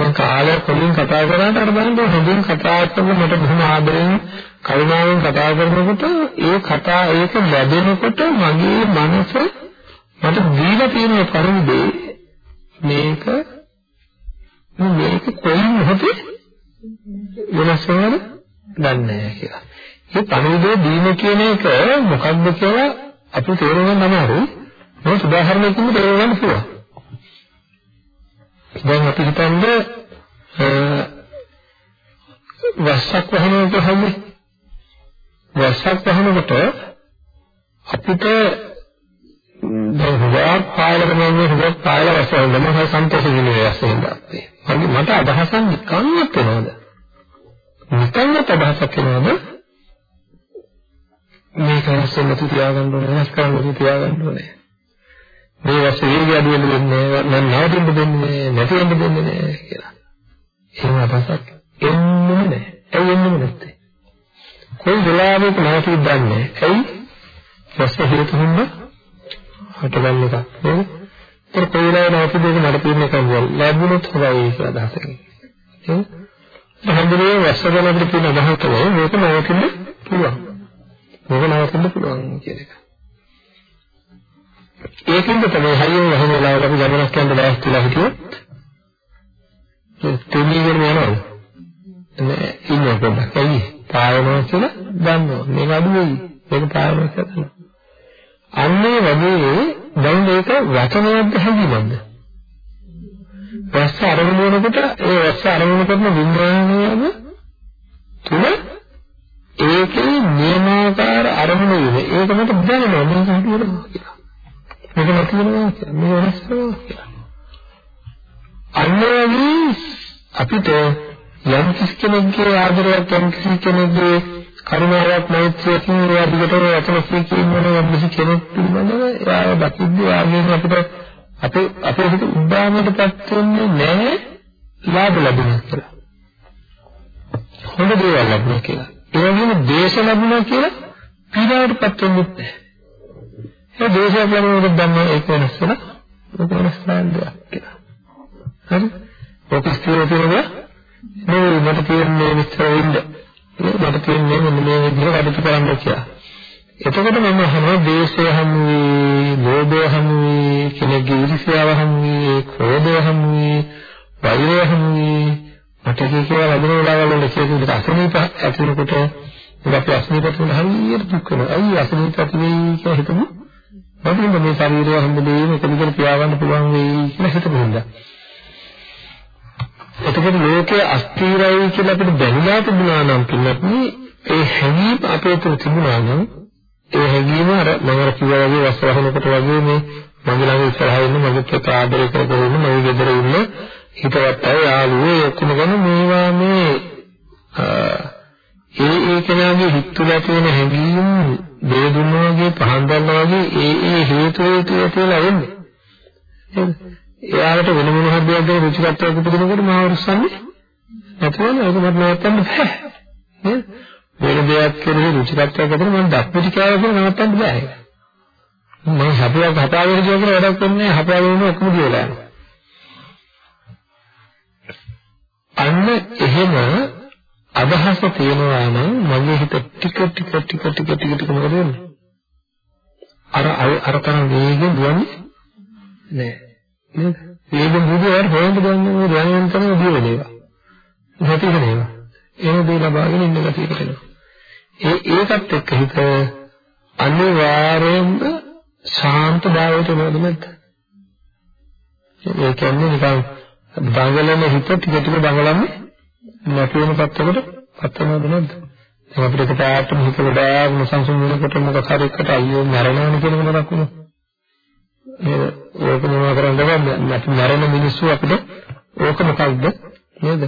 මම කාලය කොලින් කතා කරාට අර බලන්න හොඳින් කතා කරලා මට බොහොම ආදරෙන් කරුණාවෙන් කතා කරනකොට ඒ කතා ඒක ලැබෙනකොට මගේ මනස මට දීලා තියෙන පරිදි මේක මේක කොයි මොහොතේ වෙනස් වෙනවද දන්නේ නැහැ කියලා. මේ පණිවිඩය දීම කියන එක මොකක්ද කියලා අපි තේරුම් ගන්න අමාරුයි. මොකද උදාහරණයකින් තේරුම් ගන්න පුළුවන්. දැන් අපි හිතන්නේ වස්සක් වහනකොට හැමෝම වස්සක් වහනකොට අපිට දැන් හුඟක් පායල කරනවා හුඟක් පායල වස්සෙන් මම හරි සන්තෝෂ වෙන්නේ වස්සෙන් දාත්තේ. මට අදහසක් නිකන්වත් වෙනවද? නිකන්වත් අදහසක් වෙනවද? මේක රසෙන් තියාගන්න ඕනේ වෙනස් කරන්න තියාගන්න ඕනේ. මේ වස්තු වේගය අඩු වෙන්න දෙන්නේ නැහැ නවතින්න දෙන්නේ නැති වෙන්න දෙන්නේ නැහැ කියලා. එහෙම අදහසක් එන්නේ නැහැ. ඇයි එන්නේ නැත්තේ? කොයි වෙලාවක නැවතිද දන්නේ ඇයි? වස්තු හේතු හින්දා හටගන්න එක. නේද? ඒත් කොයි වෙලාවෙ නැවතිද ඒක මට තීරණය කරන්න ලැබුණොත් හොඳයි කියලා අදහසකින්. නේද? හැමදේම වස්තු වල අපිට තියෙන අදහස තමයි මේක නැවතින්න පුළුවන්. මේක නැවතින්න පුළුවන් කියන එක. ඒකෙන්ද තමයි හරියම වහන වෙලාවට අපි ගමනක් යන්න බෑස්තිලා හිටියොත් තුනීගෙන යනවා. නෑ ඉන්න පොඩ්ඩක්. ඇයි? පායනවා කියලා දන්නවා. මේක අඩු වෙයි මේක පායනවා කියලා දන්නවා. අන්නේ වගේ දැන් මේක වචනයක්ද හැඟීමක්ද? රස අරමුණ වෙනකොට ඒ රස අරමුණ කරන විඥානයම තුල ඒකේ නියමාකාර අරමුණ වෙන. ඒක මට දැනෙනවා. මේක හිතුවනවා කියලා. මේක නැති වෙනවා කියන්නේ මේ වෙනස් වෙනවා කියලා. අන්නෝගේ අපිට යම් කිසි කෙනෙක්ගේ ආදරයක් යම් කිසි කෙනෙක්ගේ කරුණාවක් මෛත්‍රියකින් ඒ අධිකට වචන කියනවා යම් කිසි කෙනෙක් පිළිබඳව එයාව දකිද්දී ආගෙන අපිට අපේ අපේ හිත උද්දාමයටපත් වෙන්නේ නැහැ ලාභ ලැබුණා කියලා. හොඳ දේවල් ලැබුණා කියලා. ඒ වගේම දේශ ලැබුණා කියලා පීඩාවටපත් වෙන්නේ නැහැ. ඒ දෝෂයක් ලැබෙනකොට දන්නවා ඒක වෙනස් වෙන ඒක වෙනස් වෙනවා කියලා. හරි? ඔක ස්ථිර තියෙනවා නෙවෙයි මට තියෙන්නේ විස්තර වෙන්න. මට තියෙන්නේ මෙන්න මේ විදිහට කටයුතු කරන්න කියලා. එතකොට මම අහනවා දේශය හමු වේ, ලෝභය හමු වේ, කෙනෙක්ගේ ඊර්ෂ්‍යාව හමු වේ, ක්‍රෝධය හමු වේ, වෛරය හමු වේ. මට කියලා ලැබෙන වෙලාවල වල කියන විදිහට අසනීප ඇති වෙනකොට අපි අසනීප තුන හරියට දුක් වෙනවා. අයිය අසනීප ඇති වෙයි කියලා හිතමු. මොකද මේ ශරීරය හැමදේම එක විදිහට තියාගන්න පුළුවන් වෙයි කියලා හිතපොහොඳ. එතකොට ලෝකයේ අස්තිරයි කියලා අපිට දැනලා තිබුණා නම් පින්නත් ඒ හැඟීම අපේ තුල තිබුණා නම් ඒ හැඟීම අර මම කිව්වා වගේ වස්වහනකට වගේ මේ මගේ ළඟ ඉස්සරහා ඉන්න මගේ එක්ක ආදරය කරගෙන ඉන්න මගේ ගෙදර ඉන්න හිතවත් අය යාළුවෝ ඔක්කොම ගැන මේවා මේ ඒ ඒ කෙනාගේ හිත තුළ තියෙන හැඟීම් දේදුන්න වගේ පහන් දැල්ලා වගේ ඒ ඒ හේතු හේතු කියලා එන්නේ. එයාට වෙන මොන හදයක් ගැන රුචිකත්වයක් උපදිනකොට මාව රුස්සන්නේ නැතුවම ඒක මට නවත්තන්න බෑ. නේද? වෙන දෙයක් කෙරෙහි රුචිකත්වයක් අතර මම දක්පිටි කෑව කියලා නවත්තන්න බෑ. මම හපයක් හපාගෙන කියන වැඩක් කරන්නේ හපාගෙන ඔක්කොම කියලා යනවා. අන්න එහෙම අදහස තියෙනවා නම් මගේ හිත ටික ටික ටික ටික ටික ටික මොකද වෙන්නේ? අර අර තරම් වේගෙන් දුවන්නේ නෑ. නේද? වේගෙන් දුවුවාට හොයන්න ගන්නේ මොකද යන්නේ තමයි දුව වෙනවා. නැති වෙනවා. එන දේ ලබාගෙන ඉන්න ගැටියකට එනවා. ඒ ඒකත් එක්ක හිත අනිවාර්යයෙන්ම ශාන්ත භාවයට එනවද නැද්ද? ඒ කියන්නේ නිකන් දඟලන හිත ටික ටික දඟලන්නේ නැති වෙන පැත්තකට පත් වෙනවද නැද්ද? දැන් අපිට එක පාටම හිත ගොඩාක් නොසන්සුන් වෙනකොට මොකක් හරි එකට අයියෝ මැරෙනවනේ කියන එක මතක් වුණා. නේද? ඕක මොනවා කරන්නද? නැති මැරෙන මිනිස්සු අපිට ඕක මොකක්ද? නේද?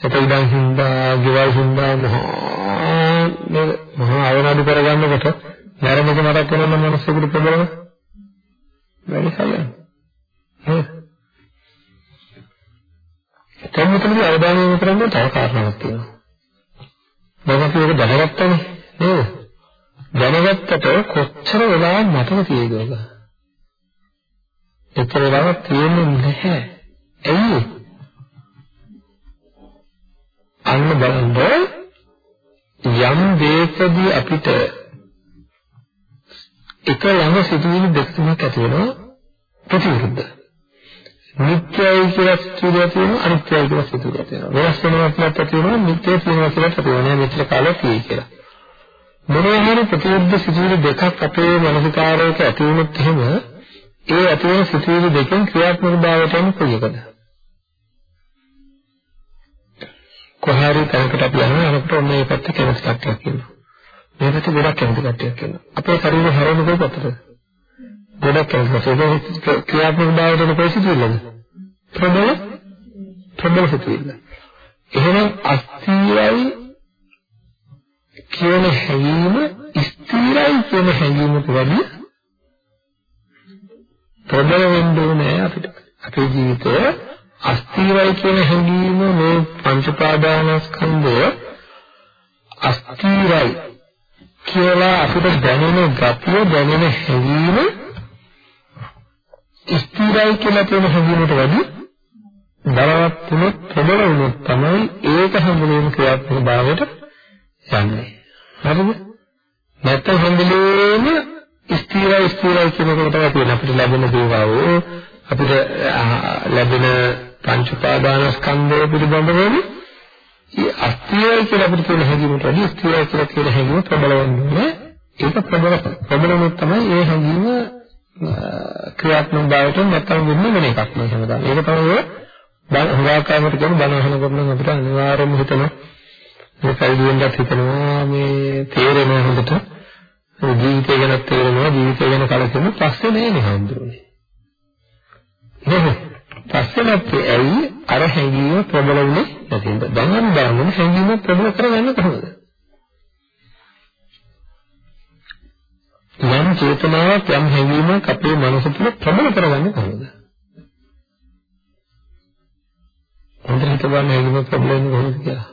ඒක ඉඳන් හින්දා, ගෙවල් හින්දා මහා නේද? මහා අවනඩු කරගන්නකොට මැරෙන එක මතක් කරන මිනිස්සුන්ට ප්‍රබලව වැඩි හරියන්නේ. නේද? දැන් මෙතනදී අවධානය යොමු කරන්න තව කාරණාවක් තියෙනවා. මම කියෝක දැනගත්තනේ නේද? දැනගත්තට කොච්චර වෙලාවක් මතක තියෙයිද ඔබ? එච්චර වෙලාවක් තියෙන්නේ නැහැ. ඇයි? අන්න බලන්න යම් දෙයකදී අපිට එක ළඟ සිදුවෙන දෙක තුනක් ඇති වෙනවා ප්‍රතිවිරුද්ධ. නිත්‍යයි කියලා සිතුවිලි තියෙනවා අනිත්‍යයි කියලා සිතුවිලි තියෙනවා. වෙනස් වෙනවා කියලා තියෙනවා නිත්‍ය තියෙනවා කියලා තියෙනවා මෙච්චර කාලයක් තියෙයි කියලා. මොනවා හරි ප්‍රතිවිරුද්ධ සිතුවිලි දෙකක් අපේ මනසිකාරයක ඇති වුණොත් එහෙම ඒ ඇති වෙන සිතුවිලි දෙකෙන් ක්‍රියාත්මක භාවයට යන කොයි එකද? කොහරි තැනකට අපි යනවා අනකට ඔන්න ඒ පැත්ත කැමති කට්ටියක් ඉන්නවා. මේ පැත්ත ගොඩක් කැමති කට්ටියක් ඉන්නවා. අපේ ශරීරය හැරෙන්නේ කොයි පැත්තටද? ගොඩක් කැමති. ඒක ක්‍රියාත්මක භාවයට යන කොයි සිතුවිල්ලද? ප්‍රබල ප්‍රබල සිතුවිල්ල. එහෙනම් අස්තිරයි කියන හැඟීම ස්ථිරයි කියන හැඟීමට වඩා ප්‍රබල වෙන්න ඕනේ අපිට. අපේ ජීවිතය අස්තිරයි කියන හැඟීම මේ පංච පාදානස්කන්ධය අස්තිරයි කියලා අපිට දැනෙන ගතිය දැනෙන හැඟීම ස්ථිරයි කියලා කියන හැඟීමට වැඩි බලවත් වුණොත් ප්‍රබල වුණොත් තමයි ඒක හැඟීම ක්‍රියාත්මක භාවයට යන්නේ. හරිද? නැත්නම් හැඟීම ස්ථිරයි ස්ථිරයි කියන එක තමයි තියෙන්නේ අපිට ලැබෙන දේවල් අපිට ලැබෙන පංච උපාදානස්කන්ධය පිළිබඳව මේ අස්තිරයි කියලා අපිට කියන හැඟීමට වැඩි ස්ථිරයි කියලා කියන හැඟීම ප්‍රබල වෙන්නේ ඒක ප්‍රබල ප්‍රබලම තමයි ඒ හැඟීම ක්‍රියාත්මක භාවයට නැත්තම් වෙන්නේ වෙන එකක් නේ හැමදාම. ඒක තමයි ඔය හුඟාකාමට කියන බණ අහනකොට නම් අපිට අනිවාර්යයෙන්ම හිතෙන මේ කල්දියෙන්වත් හිතනවා මේ තේරෙනවා හොඳට ජීවිතය ගැන තේරෙනවා ජීවිතය ගැන කලකිරීම පස්සේ නෑනේ හඳුරන්නේ. නේද? පස්සේ නැත්තේ ඇයි අර හැඟීම ප්‍රබල වුණේ නැතිද? දැන් නම් බලන්න හැඟීම ප්‍රබල කරගන්න කොහොමද? යම් චේතනාවක් යම් හැඟීමක් අපේ මනස තුළ ප්‍රබල කරගන්නේ කොහොමද? හොඳට හිතවන්න හැඟීම ප්‍රබල වෙන්නේ කොහොමද කියලා.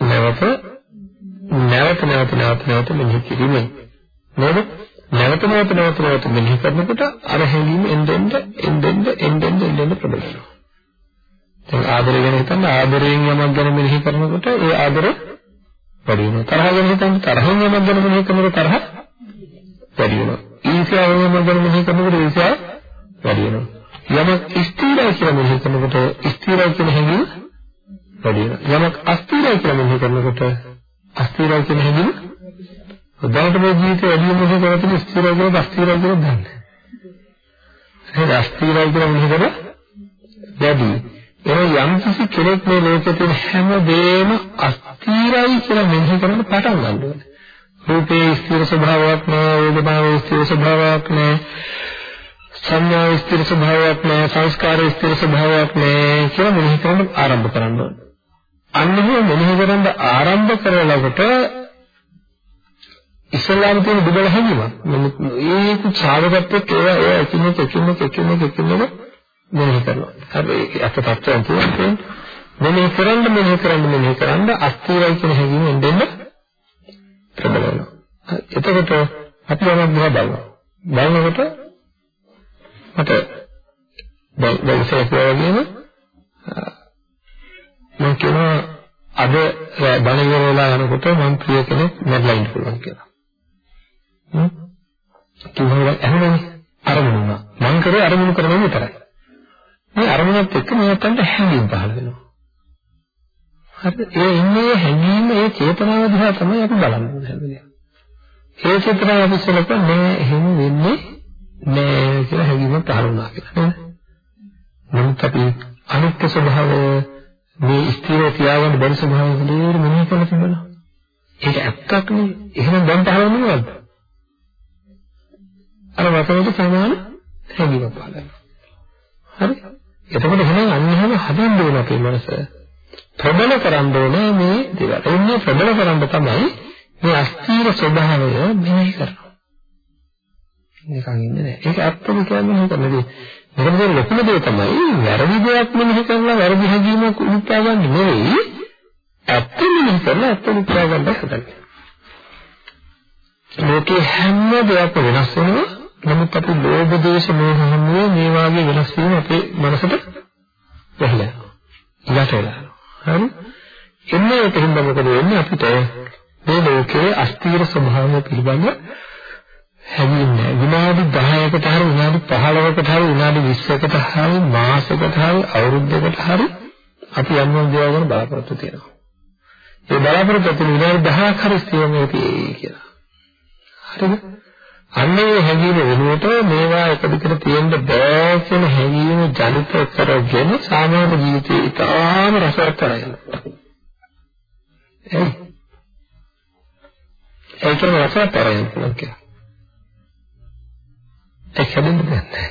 නැවත නැවත නැවත නැවත නැවත මෙනෙහි කිරීමෙන් නේද? නැවත නැවත නැවත නැවත මෙනෙහි කරනකොට අර හැඟීම එන්නෙන්ද එන්නෙන්ද එන්නෙන්ද එන්නෙන්ද ප්‍රබල වෙනවා. දැන් ආදරය ගැන හිතන්න ආදරයෙන් යමක් ගැන මෙනෙහි කරනකොට ඒ ආදරය වැඩි වෙනවා. තරහ ගැන හිතන්න තරහෙන් යමක් ගැන මෙනෙහි කරනකොට තරහ වැඩි වෙනවා. ඊර්ෂ්‍යාව යමක් ගැන මෙනෙහි කරනකොට ඊර්ෂ්‍යාව වැඩි වෙනවා. යමක් ස්ථිරයි කියලා මෙනෙහි කරනකොට ස්ථිරයි කියන හැඟීම වැඩි වෙනවා. යමක් අස්ථිරයි කියලා මෙනෙහි කරනකොට අස්ථිරයි කියන හැඟීම උදාහරණ මේ ජීවිතේ වැඩි වෙනකොට කරන්නේ ස්ථිරයි කියලා අස්ථිරයි කියලා දන්නේ. ඒක අස්ථිරයි කියලා මෙනෙහි කරලා වැඩි. එහෙනම් යම් කිසි කෙනෙක් මේ ලෝකයේ තියෙන හැම දෙයක්ම අස්ථිරයි කියලා මෙනෙහි කරන්න පටන් ගන්නවා. රූපේ ස්ථිර ස්වභාවයක් නෑ, වේදනාවේ ස්ථිර ස්වභාවයක් නෑ, සංඥා ස්ථිර ස්වභාවයක් නෑ, සංස්කාර ස්ථිර ස්වභාවයක් නෑ කියලා මෙනෙහි කරන්න ආරම්භ කරන්න ඕනේ. අන්න එහෙම මෙනෙහි කරන්න ආරම්භ කරනකොට ඉස්ලාම් තියෙන දුබල හැඟීමක්. මේක සාධකත්වයක් ඒවා ඒවා එකිනෙක එකිනෙක එකිනෙක එකිනෙක මෙනෙහි කරනවා. හරි ඒක අත තත්ත්වයන් කියන්නේ මෙනෙහි කරන්න මෙනෙහි කරන්න මෙනෙහි කරන්න අස්තිරයි කියන හැඟීම එන්න ප්‍රබල වෙනවා. එතකොට අපි යමක් දිහා බලනවා. බලනකොට මට දැන් දැන් සේකවගේම මම කියනවා අද බණ ඉවර වෙලා යනකොට මම ප්‍රිය කෙනෙක් මැරලා ඉන්න පුළුවන් කියලා. හ්ම් කිව්වම ඇහුණනේ අරමුණ වුණා. මම කරේ අරමුණු කරනවා විතරයි. මේ අරමුණත් එක්ක මේකට හැඟීම් පහළ වෙනවා. හරි ඒ ඉන්නේ හැඟීම ඒ චේතනාව දිහා තමයි අපි බලන්නේ හැමදේම. ඒ චේතනාව අපි සලකන්නේ එහෙම වෙන්නේ නෑ කියලා හැඟීමක් පහළ වුණා කියලා නේද? නමුත් අපි අනිත්‍ය ස්වභාවය මේ ස්ථිරව තියාගන්න බැරි ස්වභාවය පිළිබඳව මෙනෙහි කරලා තිබුණා. ඒක ඇත්තක් නේ. එහෙනම් දැන් පහළ වෙනවද? අර වචනයට සමාන හැඟීමක් පහළ වෙනවා. හරි? එතකොට එහෙනම් අන්න එහෙම හදන්න ඕන අපේ මනස. ප්‍රබල කරන්න ඕනේ මේ දේවල්. එන්නේ ප්‍රබල කරන්න තමයි මේ අස්ථීර ස්වභාවය මෙහෙය කරනවා. නිකන් ඉන්නේ නැහැ. ඒක ඇත්තම කියන්නේ ඒක නෙවෙයි. මොකද ලොකුම දේ තමයි වැරදි දෙයක් මෙහෙය කරලා වැරදි හැඟීමක් උත්පා ගන්න නෙවෙයි. ඇත්ත මෙහෙය කරලා ඇත්ත උත්පා ගන්න හදන්නේ. ලෝකේ හැම දෙයක්ම වෙනස් වෙනවා. නමුත් අපි ලෝභ දේශ මොහ හැමුවේ මේ වාගේ වෙනස් වීම අපේ මනසට වැහිලා. ඉලක්ක වෙලා. හරි? එන්නේ ඒකෙන් මොකද වෙන්නේ අපිට මේ ලෝකයේ අස්තීර ස්වභාවය පිළිබඳ හැඟෙන්නේ විනාඩි 10කට හරි විනාඩි 15කට හරි විනාඩි 20කට හරි මාසයකට හරි අවුරුද්දකට හරි අපි යම් යම් දේවල් ගැන බලාපොරොත්තු වෙනවා. ඒ බලාපොරොත්තු වෙන විනාඩි 10ක් හරි ස්ථිරමයි කියලා. හරිද? අන්නේ හැඟීම වෙනුවට මේවා එක දිගට තියෙන්න බෑ කියන හැඟීම ජනිත කරගෙන සාමාන්‍ය ජීවිතේ ඉතාම රසවත් කරගන්නවා. ඒ ඒකම රසවත් කරගන්නවා කියලා. ඒක හැදෙන්න බෑ.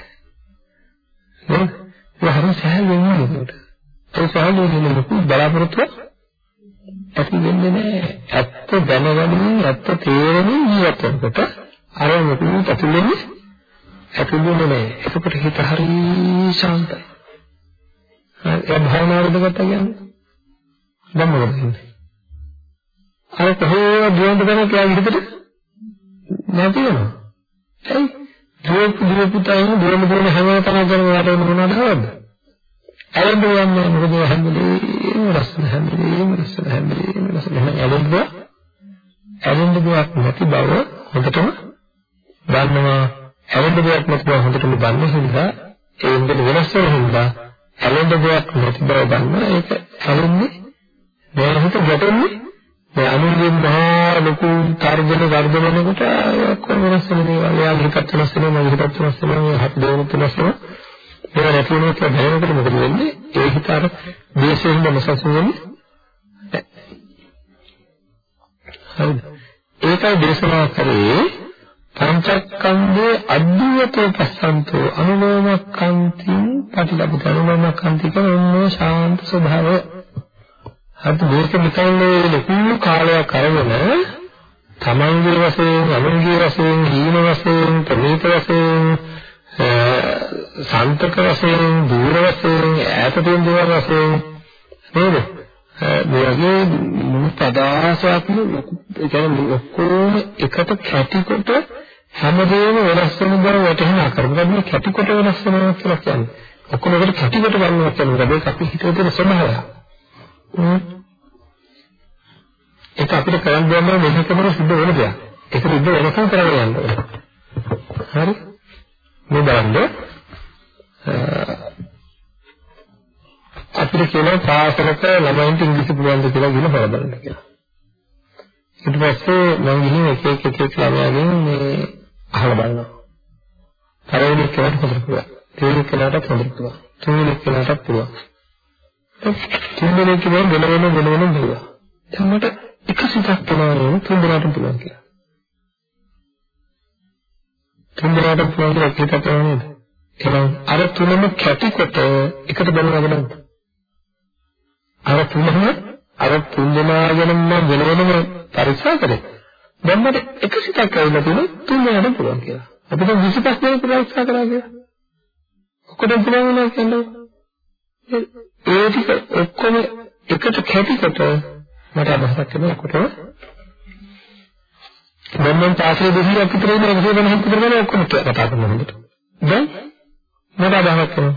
නේද? ඒ හරිය සහල් වෙන්නේ නේද? ඒ සහල් වෙන්නේ ලොකු බලාපොරොත්තු ඇති වෙන්නේ නැහැ. ඇත්ත දැනගන්න ඇත්ත තේරෙමින් ජීවත් වෙනකොට අර මොකද ඇතුළෙන්නේ ඇතුළෙන්නේ නැහැ. එතකොට හිත හරිය ශාන්තයි. හරි ඒ භාවනාවද ගත්තා කියන්නේ. දැන් මොකද වෙන්නේ? අර කොහේ දුවන්න බෑ කියලා හිතට නැති වෙනවා. ඇයි? දුව දුව පුතා එන දුරම දුරම හැම තැනම කරන වට මොනවද හවද? ඇලෙන්න යන්නේ මොකද හැමදේම රසන හැමදේම රසන හැමදේම රසන ඇලෙන්න ඇලෙන්න දෙයක් නැති බව හොඳටම දන්නවා ඇලෙන්න දෙයක් නැති බව හොඳටම දන්න හින්දා ඒ ඉන්දන වෙනස් වෙන හින්දා ඇලෙන්න දෙයක් නැති බව දන්නා ඒක ඇලෙන්නේ නෑ හිත ගැටෙන්නේ මේ අනුන්ගේ මහා ලොකු තර්ජන වර්ධන වෙනකොට ඔක්කොම වෙනස් වෙන දේවල්. එයාගේ හිතත් වෙනස් වෙනවා, මගේ හිතත් වෙනස් වෙනවා, හත් දෙවනුත් වෙනස් වෙනවා. ඒවා නැති වෙනවා කියලා දැනනකොට මොකද වෙන්නේ? ඒ හිත අර දේශයෙන් මොසස් වෙන්නේ. හරිද? ඒකයි දේශනා කරේ පංචස්කන්ධේ අද්විතෝ පස්සන්තෝ අනුලෝමකන්තිං පටිලබ්ධ අනුලෝමකන්ති කියන ශාන්ත ස්වභාවය අද මේක මෙතනනේ ලොකු කාලයක් අරගෙන තමන්ගේ වශයෙන්, අනුන්ගේ වශයෙන්, හීන වශයෙන්, ප්‍රණීත වශයෙන්, සාන්තක වශයෙන්, දූර වශයෙන්, ඈත තියෙන දේවල් වශයෙන් නේද? මේ වගේ මුළු පදාසයක්ම ඒ කියන්නේ ඔක්කොම එකට කැටිකොට හැමදේම වෙනස් වෙන බව වැටහෙන ආකාරයෙන් මේ කැටිකොට වෙනස් වෙනවා කියලා කියන්නේ. ඔක්කොම එකට කැටිකොට ගන්නවා කියන්නේ මේක අපි හිතේ තියෙන ස්වභාවය. ඒක අපිට කරන්න දෙයක් නෑ මේක තමයි සිද්ධ වෙන දෙයක්. ඒක සිද්ධ වෙනකන් කරගෙන යන්න ඕනේ. හරි? මේ බලන්න අපිට කියන පාසලක ළමයින්ට ඉංග්‍රීසි පුළුවන්ද කියලා කියන බලන්න කියලා. ඊට පස්සේ මම ගිහින් එක එක එක එක ළමයාගෙන් මේ අහලා බලනවා. පළවෙනි කෙනාට හොඳට පුළුවන්. දෙවෙනි කෙනාට හොඳට පුළුවන්. තුන්වෙනි කෙනාට පුළුවන්. තුන්වෙනි කෙනා වෙන වෙන වෙන වෙන බලනවා. දැන් මට එක සිතක් පුළුවන් තුන් දෙනාටම පුළුවන් කියලා. තුන් දෙනාටම පුළුවන් කියලා හිතට නේද? එහෙනම් අර තුනම කැටිකොට එකට බලනවද නැද්ද? අර තුනම අර තුන් දෙනා ගැන මම වෙන වෙනම පරීක්ෂා කරේ. දැන් මට එක සිතක් ඇවිල්ලා තියෙනවා තුන් දෙනාටම පුළුවන් කියලා. අපිට 25 දෙනෙක් පරීක්ෂා කරා කියලා. ඔක්කොටම පුළුවන් වුණා කියන්නේ. ඒ ටික ඔක්කොම එකට කැටිකොට මට අදහසක් එනකොට දැන් මම පාසලේ දෙහියක් විතර ඉන්න එකසේ වෙන හිත විතර වෙන ඔක්කොම කතා කරනවා හොඳට. දැන් මට අදහසක් එනවා.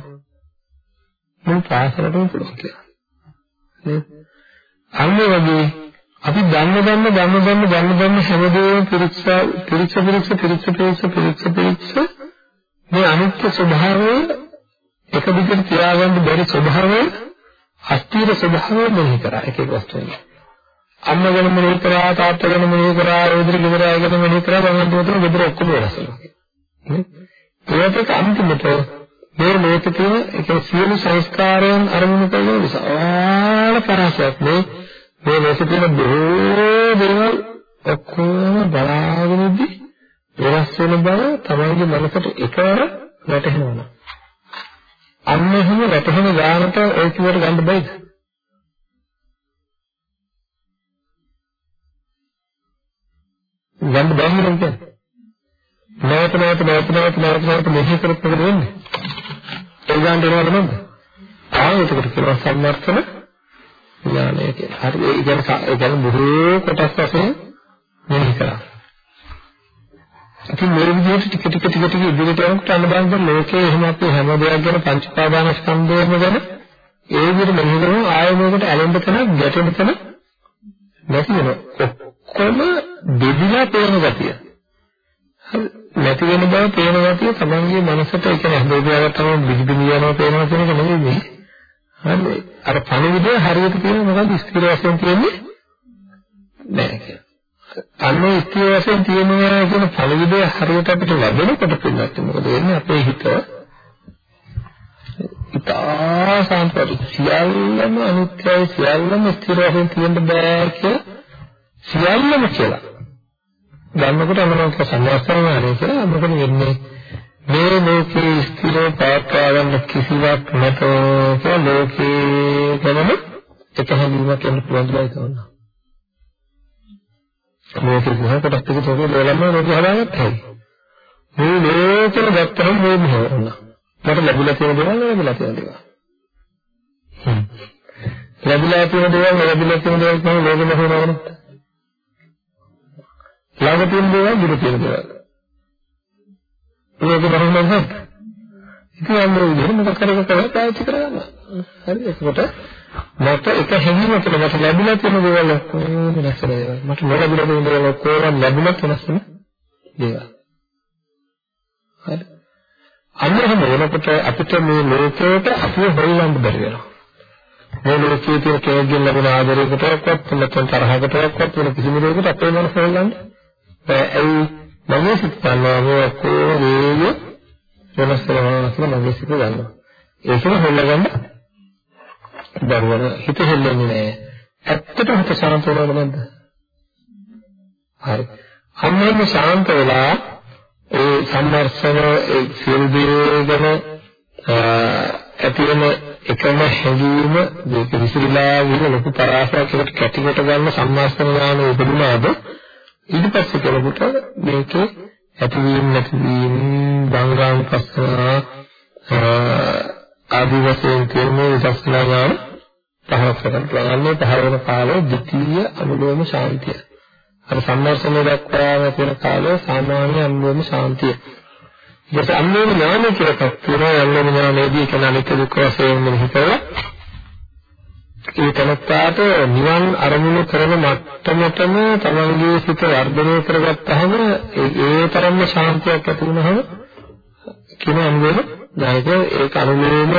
මම පාසලටම පුළුවන් කියලා. නේද? අන්නේ වගේ අපි දන්න දන්න දන්න දන්න දන්න දන්න හැමදේම පරීක්ෂා පරීක්ෂා පරීක්ෂා පරීක්ෂා පරීක්ෂා පරීක්ෂා පරීක්ෂා මේ අනිත්‍ය ස්වභාවය එක දිගට තියාගන්න බැරි ස්වභාවය අස්තිර ස්වභාවය මෙහි කරා එක එක වස්තුවේ. අම්මා ගැන මෙනෙහි කරා තාත්තා ගැන මෙනෙහි කරා රෝදර ගෙදර අය ගැන මෙනෙහි කරා ගමන් දොතර ගෙදර ඔක්කොම වෙනස් වෙනවා. ඒකට අන්තිමට මේ ලෝකේ තියෙන ඒ කියන්නේ සියලු සංස්කාරයන් අරමුණු කරන විශාල පරාසයක් මේ මේ ලෝකේ තියෙන බොහෝ දේවල් ඔක්කොම බලාගෙන ඉදි වෙනස් වෙන බව තමයිගේ මනසට එකවර වැටහෙනවා. අන්න එහෙම වැටහෙන ඥානට ඒ කිව්වට ගන්න බෑද? ගන්න බෑ කියන්නේ. නැවත නැවත නැවත නැවත නැවත නැවත මෙහි කරත් මොකද වෙන්නේ? ඒ ගන්න දෙනවද නැද්ද? ආයෙත් කියනවා සම්මර්ථන ඥානය කියලා. හරි ඒ කියන්නේ ඒ කියන්නේ බොහෝ කොටස් වශයෙන් මෙහි කරා. ඉතින් මේ විදිහට ටික ටික ටික ටික ඉදිරියට යනකොට අන්න බලන්න ලෝකයේ එහෙම අපි හැම දෙයක් ගැන පංච පාදානස්කන්ධයම ගැන ඒ විදිහට මෙහි කරනවා ආයෙ මේකට ඇලෙන්න තැන ගැටෙන්න තැන නැති වෙනවා. ඔක්කොම දෙදිලා තේරෙන ගතිය. හරි නැති වෙන බව පේන ගතිය තමන්ගේ මනසට ඒ කියන්නේ හදේදාව තමයි බිහිබිලි යනවා පේනවා කියන එක නෙමෙයි මේ. හරි. අර පණිවිඩය හරියට කියන මොකද්ද? ස්ථිර වශයෙන් කියන්නේ නැහැ කියලා. අන්න ස්ථිර වශයෙන් තියෙනවා කියන පණිවිඩය හරියට අපිට ලැබෙනකොට පින්නත් මොකද වෙන්නේ? අපේ හිත ඉතා සාන්තයි. සියල්ලම අනිත්‍යයි. සියල්ලම ස්ථිර වශයෙන් තියෙන්න බෑ කියලා. සියල්ලම කියලා. ගන්නකොට අමනෝක සංස්කාරණය කියලා මොකද වෙන්නේ? මේ ලෝකේ ස්ථිරව පවත්වාගන්න කිසිවක් නැත කියලා ලෝකේ ගැනම එක හැඟීමක් එන්න පුළුවන් බව හිතනවා. මේකේ කොහොමද ටික තෝරේ දෙලම ලෝකේ හදාගත්තේ. මේ ලෝකෙම ගත්තම මේ මෙහෙවන්න. මට ලැබිලා තියෙන දේවල් ලැබිලා තියෙන දේවල්. ලැබිලා තියෙන දේවල් ලැබිලා තියෙන දේවල් තමයි ලෝකෙම හොයනවනේ. ළඟ තියෙන දේවල් දුර තියෙන දේවල්. ඒක බරම නැද්ද? ඉතින් අnder විදිහට මොකක් කර එක කරලා පාවිච්චි කරගන්න. හරි ඒකට මට එක හැඟීමක් මට ලැබිලා තියෙන දේවල් කොහොමද වෙනස් වෙන්නේ? මට නොලැබිලා තියෙන දේවල් කොහොමද ලැබුණත් වෙනස් වෙන දේවල්. හරි. අන්නරම වෙනකොට අපිට මේ ලෝකයට අපිව හොයන්න බැරි වෙනවා. මේ ලෝකයේ තියෙන කෙනෙක්ගෙන් ලැබෙන ආදරයකටවත් නැත්නම් තරහකටවත් වෙන කිසිම දෙයකට අපේ මනස හොයන්නේ ඇයි මගේ සිත් ගන්නවා කොහේ වෙනස් කරනවා කියලා මගේ සිත් ගන්නවා. ඒකම හොල්ලගන්න බැරුවන හිත හෙල්ලෙන්නේ නැහැ. ඇත්තටම හිත ශාන්ත වෙනවද නැද්ද? හරි. අන්නේම ශාන්ත වෙලා ඒ සම්මර්ෂණ ඒ සියලු දේ ගැන ඇති වෙන එකම හැඟීම මේක විසිරලා විල ලොකු පරාසයක් එකට කැටිකට ගන්න සම්මාස්තන ඥාන උපදිනාද ඊට පස්සේ කෙනෙකුට මේකේ ඇතිවීම නැතිවීම බංගාම පස්සන ආදී වශයෙන් තියෙන විදර්ශනා ඥාන පහක් කරගන්න පහළ වෙන කාලේ ද්විතීය අනුලෝම ශාන්තිය. අර සම්මර්ෂණය දක්වාම තියෙන කාලය සාමාන්‍ය අනුලෝම ශාන්තිය. ඊට අනුලෝම ඥාන කියලා එකක් තියෙනවා අනුලෝම ඥානයේදී කියන අනිත්‍ය දුක්ඛ වශයෙන් මෙහි කරලා ඒ තනත්තාට නිවන් අරමුණු කරන මට්ටමටම තමන්ගේ සිත වර්ධනය කරගත්තාම ඒ තරම්ම ශාන්තියක් ඇති වෙනවම කියන අනුවම ඥානක ඒක අනුලෝම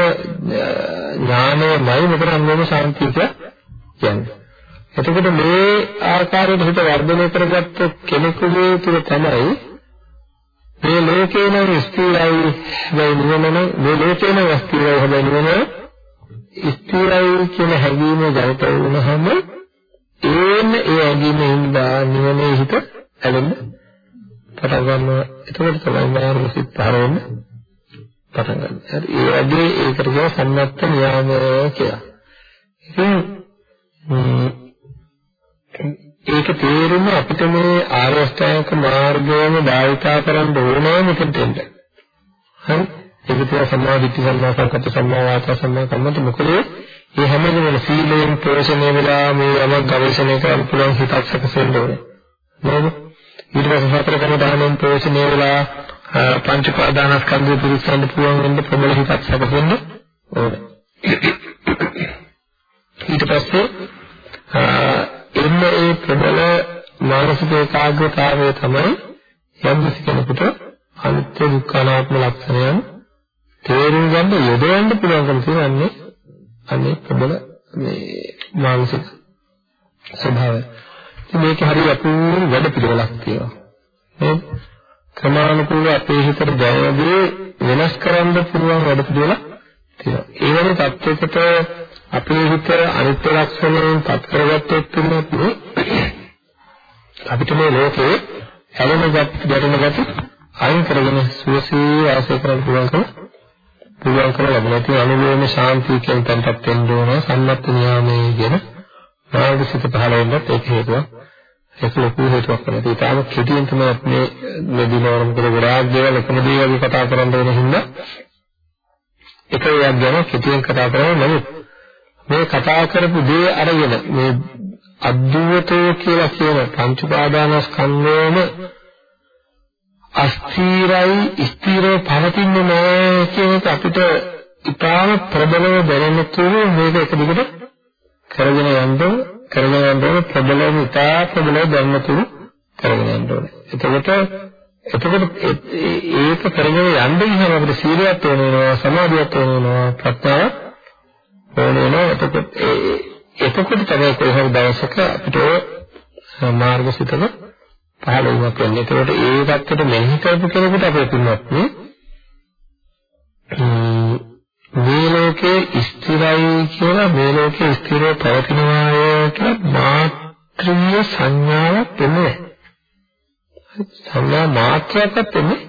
ඥානයමයි මෙතන අනුලෝම ශාන්තිය කියන්නේ. එතකොට මේ ආකාරයට හිත වර්ධනය කරගත්ත කෙනෙකුගේ තුල තමයි මේ ලෝකේ නම් ස්ථිරයි හැබැයි නිවන මේ ලෝකේ නම් ස්ථිරයි හැබැයි නිවන ස්ථිරයි කියන හැඟීම ජනිත වුණාම ඒන ඒ හැඟීමේ ඉඳලා නිවනේ හිත ඇලෙන්න පටන් ගන්නවා. එතකොට තමයි මාර්ග සිත් පහරෙන්න පටන් ගන්න. හරි ඒ වගේ ඒකට කියන සම්මත්ත නියාමය කියලා. ඉතින් ඒක තේරුම අපිට මේ ආර්ය අෂ්ටාංග මාර්ගයම භාවිතා කරන්න ඕනේ මෙතෙන්ට. හරි ඒක තමයි සම්මා දිට්ඨි සම්මා සංකප්ප සම්මා වාචා සම්මා කම්මන්ත මොකද මේ හැමදේම සීලයෙන් පෝෂණය වෙලා මේ යමක් ගවේෂණය කරන්න පුළුවන් හිතක් සකසෙන්න ඕනේ. නේද? ඊට පස්සේ සතර කම දානෙන් පෝෂණය වෙලා පංච පාදානස්කන්ධය පිරික්සන්න පුළුවන් වෙන්න ප්‍රබල හිතක් සකසෙන්න ඕනේ. ඊට පස්සේ එන්න ඒ ප්‍රබල මානසික ඒකාග්‍රතාවය තමයි යම් කෙනෙකුට අනිත්‍ය දුක්ඛ අනාත්ම ලක්ෂණයන් තේරුම් ගන්න යොදවන්න පුළුවන්කම තියෙනන්නේ අනේ ප්‍රබල මේ මානසික ස්වභාවය. ඉතින් මේක හරිය අපූර්ව වැඩ පිළිවෙලක් තියෙනවා. නේද? ක්‍රමානුකූලව අපේ හිතට දැනෙනදී වෙනස් කරන්න පුළුවන් වැඩ පිළිවෙලක් තියෙනවා. ඒ වගේ තත්යකට අපේ හිත අනිත්‍ය ලක්ෂණයෙන් පත් කරගත්තොත් තුනත් අපිට මේ ලෝකේ හැලෙන ගති ගැටෙන ගති අයින් කරගෙන සුවසේ වාසය කරන්න පුළුවන්කම පුළුවන්කම ලැබෙනවා. ඒ අනුලෝම ශාන්තිය කියන තැනටත් එන්න ඕන සම්මත නියාමයේ කියන මානසික පහළ වෙන්නත් ඒක හේතුවක්. ඒක ලොකු හේතුවක් වෙනවා. ඒ තාම කෙටියෙන් තමයි මේ වෙබිනාර් මොකද ගොඩාක් දේවල් එකම දේ වගේ කතා කරන්න වෙන හින්දා එක එකක් ගැන කෙටියෙන් කතා කරනවා නමුත් මේ කතා කරපු දේ අරගෙන මේ අද්දුවතෝ කියලා කියන පංච පාදානස්කන්ධයම අස්ථිරයි ස්ථිරව පවතින්නේ නැහැ කියන එක අපිට ඉතාම ප්‍රබලව දැනෙන තුරු මේක එක දිගට කරගෙන යන්න කරගෙන යන්න ඕනේ ප්‍රබලව ඉතා ප්‍රබලව දැනෙන තුරු කරගෙන යන්න ඕනේ. එතකොට එතකොට ඒක කරගෙන යන්න ඉස්සර අපිට සීලයක් ඕන වෙනවා සමාධියක් ඕන වෙනවා ප්‍රඥාවක් ඕන වෙනවා එතකොට එතකොට තමයි කොහොමද දවසක අපිට මාර්ගසිතක පහළ වීමක් වෙන්නේ. එතකොට ඒ தත්තට මෙහි කරපු කෙනෙකුට අපේ පින්වත් මේ ලෝකේ ස්ථිරයි කියලා මේ ලෝකේ ස්ථිරව පවතිනවා කියලා මාත්‍රීය සංඥාවක් එන්නේ සංඥා මාත්‍රයක්වත් එන්නේ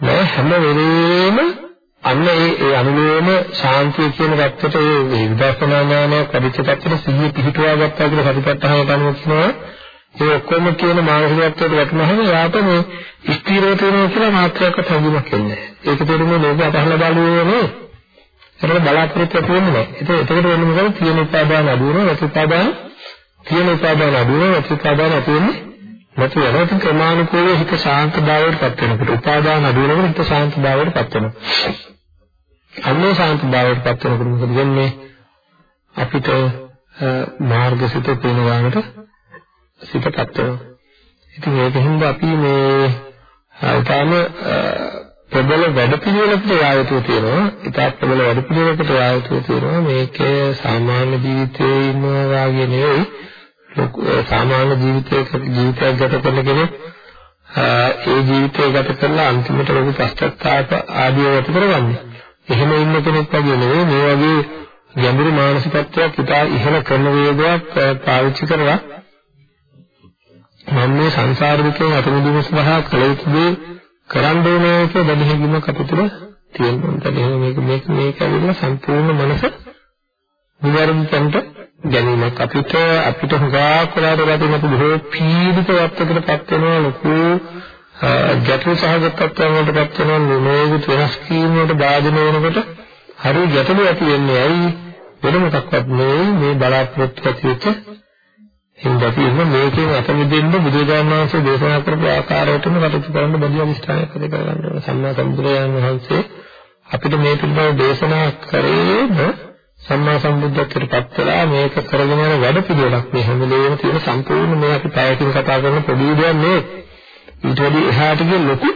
නෑ හැම වෙලේම අන්න ඒ ඒ අනුලෝම ශාන්තිය කියන පැත්තට ඒ විදර්ශනා ඥානයක් අධිච්ච පැත්තට සිහිය පිහිටුවා ගත්තා කියලා සතිපට්ඨාන කනුව කියනවා. ඒ ඔක්කොම කියන මානසිකත්වයට වැටුනහම යාට මේ ස්ථිරව තියෙනවා කියලා මාත්‍රයක්වත් හඳුනක් එන්නේ නැහැ. ඒක තේරුම ලෝක අපහල බලුවේ නේ. ඒකට බලාපොරොත්තු වෙන්නේ නැහැ. ඒක එතකොට වෙන්නේ මොකද? තියෙන උපාදාන අඩු වෙනවා, නැති උපාදාන තියෙන උපාදාන අඩු වෙනවා, නැති උපාදාන ඇති වෙන්නේ නැති වෙනවා. ඒක ක්‍රමානුකූලව හිත ශාන්ත භාවයට පත් වෙනකොට උපාදාන අඩු වෙනකොට හිත ශාන්ත භාවයට පත් වෙනවා. අන්නේ ශාන්ත භාවයට පත් වෙනකොට මොකද වෙන්නේ? අපිට මාර්ගසිත පේනවාකට සිතපත් වෙනවා. ඉතින් ඒකෙන්ද අපි මේ ඊටාම ප්‍රබල වැඩපිළිවෙලකට යායුතු තියෙනවා. ඊටා ප්‍රබල වැඩපිළිවෙලකට යායුතු තියෙනවා. මේකේ සාමාන්‍ය ජීවිතයේ ඉන්නවා වගේ නෙවෙයි. සාමාන්‍ය ජීවිතයක ජීවිතයක් ගත කරන කෙනෙක් ඒ ජීවිතය ගත කරලා අන්තිමට ලොකු පශ්චාත්තාප ආදිය ඇති කරගන්නේ. එහෙම ඉන්න කෙනෙක් වගේ නෙවෙයි මේ වගේ ගැඹුරු මානසිකත්වයක් ඉතා ඉහළ කරන වේගයක් පාවිච්චි කරලා මම මේ සංසාර දුකෙන් අත මිදීම සඳහා කළ යුතු දේ කරන්න ඕනේ කියලා දැඩි හැඟීමක් අපිට තියෙනවා. දැන් මේක මේක මේක ඇවිල්ලා සම්පූර්ණ මනස නිවැරදිවට ගැනීමක් අපිට අපිට හුඟක් වෙලාවට රැඳෙන අපි බොහෝ පීඩිත වත්තකටපත් වෙනවා. ලොකු ගැටලු සහගත තත්ත්වයන් වලටපත් වෙනවා. නොයෙකුත් වෙනස් කීම් වලට භාජන වෙනකොට හරි ගැටලු ඇති වෙන්නේ ඇයි? වෙන මොකක්වත් නෙවෙයි. මේ බලාපොරොත්තු ඇතිවෙච්ච හින්දා තියෙන මේකෙන් අත මිදෙන්න බුදුරජාණන් වහන්සේ දේශනා කරපු ආකාරයටම කටයුතු කරන්න බැරි අවස්ථාවක් ඇති කරගන්න ඕන. සම්මා සම්බුදුරජාණන් වහන්සේ අපිට මේ පිළිබඳව දේශනා කරේම සම්මා සම්බුද්ධත්වයට පත් වෙලා මේක කරගෙන යන වැඩ පිළිවෙලක් මේ හැම වෙලේම තියෙන සම්පූර්ණ මේ අපි පැයකින් කතා කරන පොඩි දෙයක් නෙවෙයි. ඊට වඩා එහාට ගිය ලොකු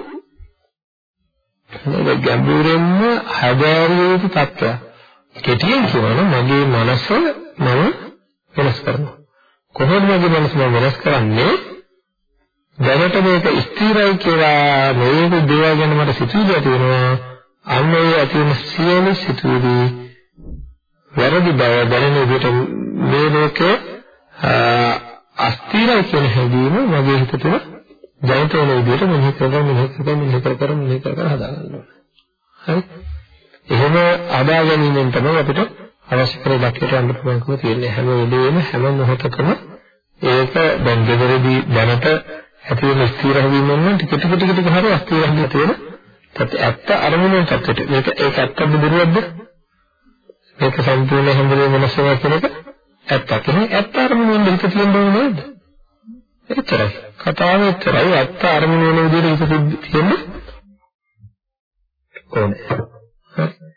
නේද ගැඹුරින්ම හැදෑරිය යුතු තත්ත්වයක්. කෙටියෙන් කියනවනම් මගේ මනස මම වෙනස් කරනවා. කොහොමද මගේ මනස මම වෙනස් කරන්නේ? දැනට මේක ස්ථිරයි කියලා මේක දේවල් ගැන මට සිතුවිලි ඇති වෙනවා. අන්න ඒ ඇති වෙන සියලු සිතුවිලි වැරදි බව දැනෙන විදිහට මේ ලෝකේ අස්ථිරයි කියන හැඟීම මගේ හිත තුළ ජනිත වෙන විදිහට මෙහෙ කරගෙන මෙහෙ කරගෙන මෙහෙ කර කර මෙහෙ කර කර හදා ගන්න ඕනේ. හරි? එහෙම හදා ගැනීමෙන් තමයි අපිට අවශ්‍ය කරේ ලක්ෂයට යන්න පුළුවන්කම තියෙන්නේ. හැම වෙලේම හැම මොහොතකම ඒක දැන් දෙවරදී දැනට ඇති වෙන ස්ථිර හැවීම නම් ටික ටික ටික ටික හරිය අස්ථිර හැවීම තියෙන තත් ඇත්ත අරමුණෙන් තත්ත්වයට මේක ඒක ඇත්තද බොරුවක්ද? මේක සම්පූර්ණ හැම වෙලේම වෙනස්නවා කියන එක ඇත්තක්. නේ ඇත්ත අරමුණෙන් හිත තියෙන්න ඕනේ නේද? එච්චරයි. කතාව එච්චරයි. ඇත්ත අරමුණ වෙන විදිහට හිත තියෙන්න ඕනේ.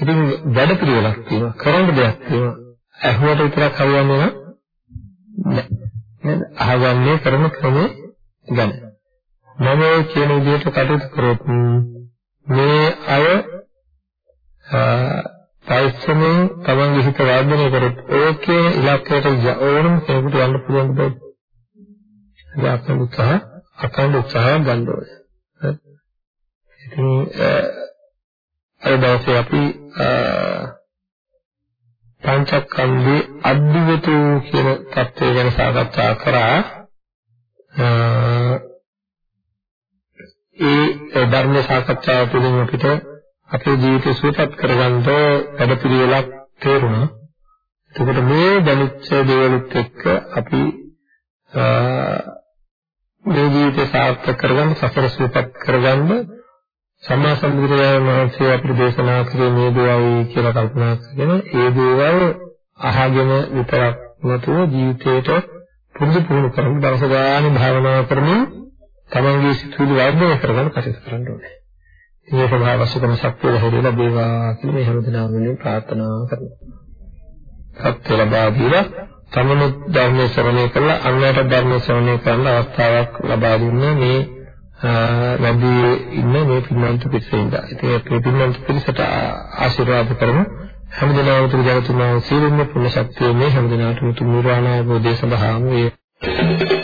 ඉතින් වැඩ පිළිවෙලක් තියෙනවා කරන්න දෙයක් තියෙනවා. ඇහුවට විතරක් හරියන්නේ නැහැ නේද අහගන්නේ කරන ක්‍රමේ ගැන. මම කියන විදිහට කටයුතු කරොත් මේ අය පරිස්සමෙන් තමන්ගේ හිත වර්ධනය කරොත් ඔය කියන ඉලක්කයට ඕනම කෙනෙකුට යන්න පුළුවන් බෑ. ඒක අපේ උත්සාහ අකණ්ඩ උත්සාහයක් ගන්න ඕනේ. ඉතින් අද දවසේ අපි පංචස්කන්ධේ අද්විතු කියන தත්ත්වය ගැන සාකච්ඡා කරා. ඒ ධර්ම සාකච්ඡාව තුළින් අපිට අපේ ජීවිතය සුවපත් කරගන්න වැඩපිළිවෙලක් තේරුණා. එතකොට මේ දැනෙච්ච දේවලුත් එක්ක අපි මේ ජීවිතය සාර්ථක කරගන්න සසර සුවපත් කරගන්න සම්මා සම්බුදුරජාණන් වහන්සේ අපිට දේශනා කළේ මේ දේවල් කියලා කල්පනා කරගෙන ඒ දේවල් අහගෙන විතරක් නැතුව ජීවිතේට පුරුදු පුහුණු කරමින් දවස ගානේ භාවනා කරමින් තමන්ගේ සිතුවිලි වර්ධනය කරගන්න කටයුතු කරන්න ඕනේ. මේ සඳහා අවශ්‍ය කරන ශක්තිය ලැබෙලා ලැබේවා කියලා මේ හැමදෙනාම වෙනුවෙන් ප්‍රාර්ථනා කරනවා. සත්‍ය ලබා දීලා තමනු ධර්ම ශ්‍රවණය කරලා අන්‍යයට ධර්ම ශ්‍රවණය කරන්න අවස්ථාවක් ලබා දුන්නේ මේ ලැබී ඉන්න මේ පින්වන්ත පිරිසින්ද. ඉතින් ඒ පින්වන්ත පිරිසට ආශිර්වාද කරමු. හැමදෙනාම තුරු ජගතුමා සියලුම පුණ්‍ය ශක්තිය මේ හැමදෙනාටම තුන් නිර්වාණ අවබෝධය සඳහාම වේ. Thank you.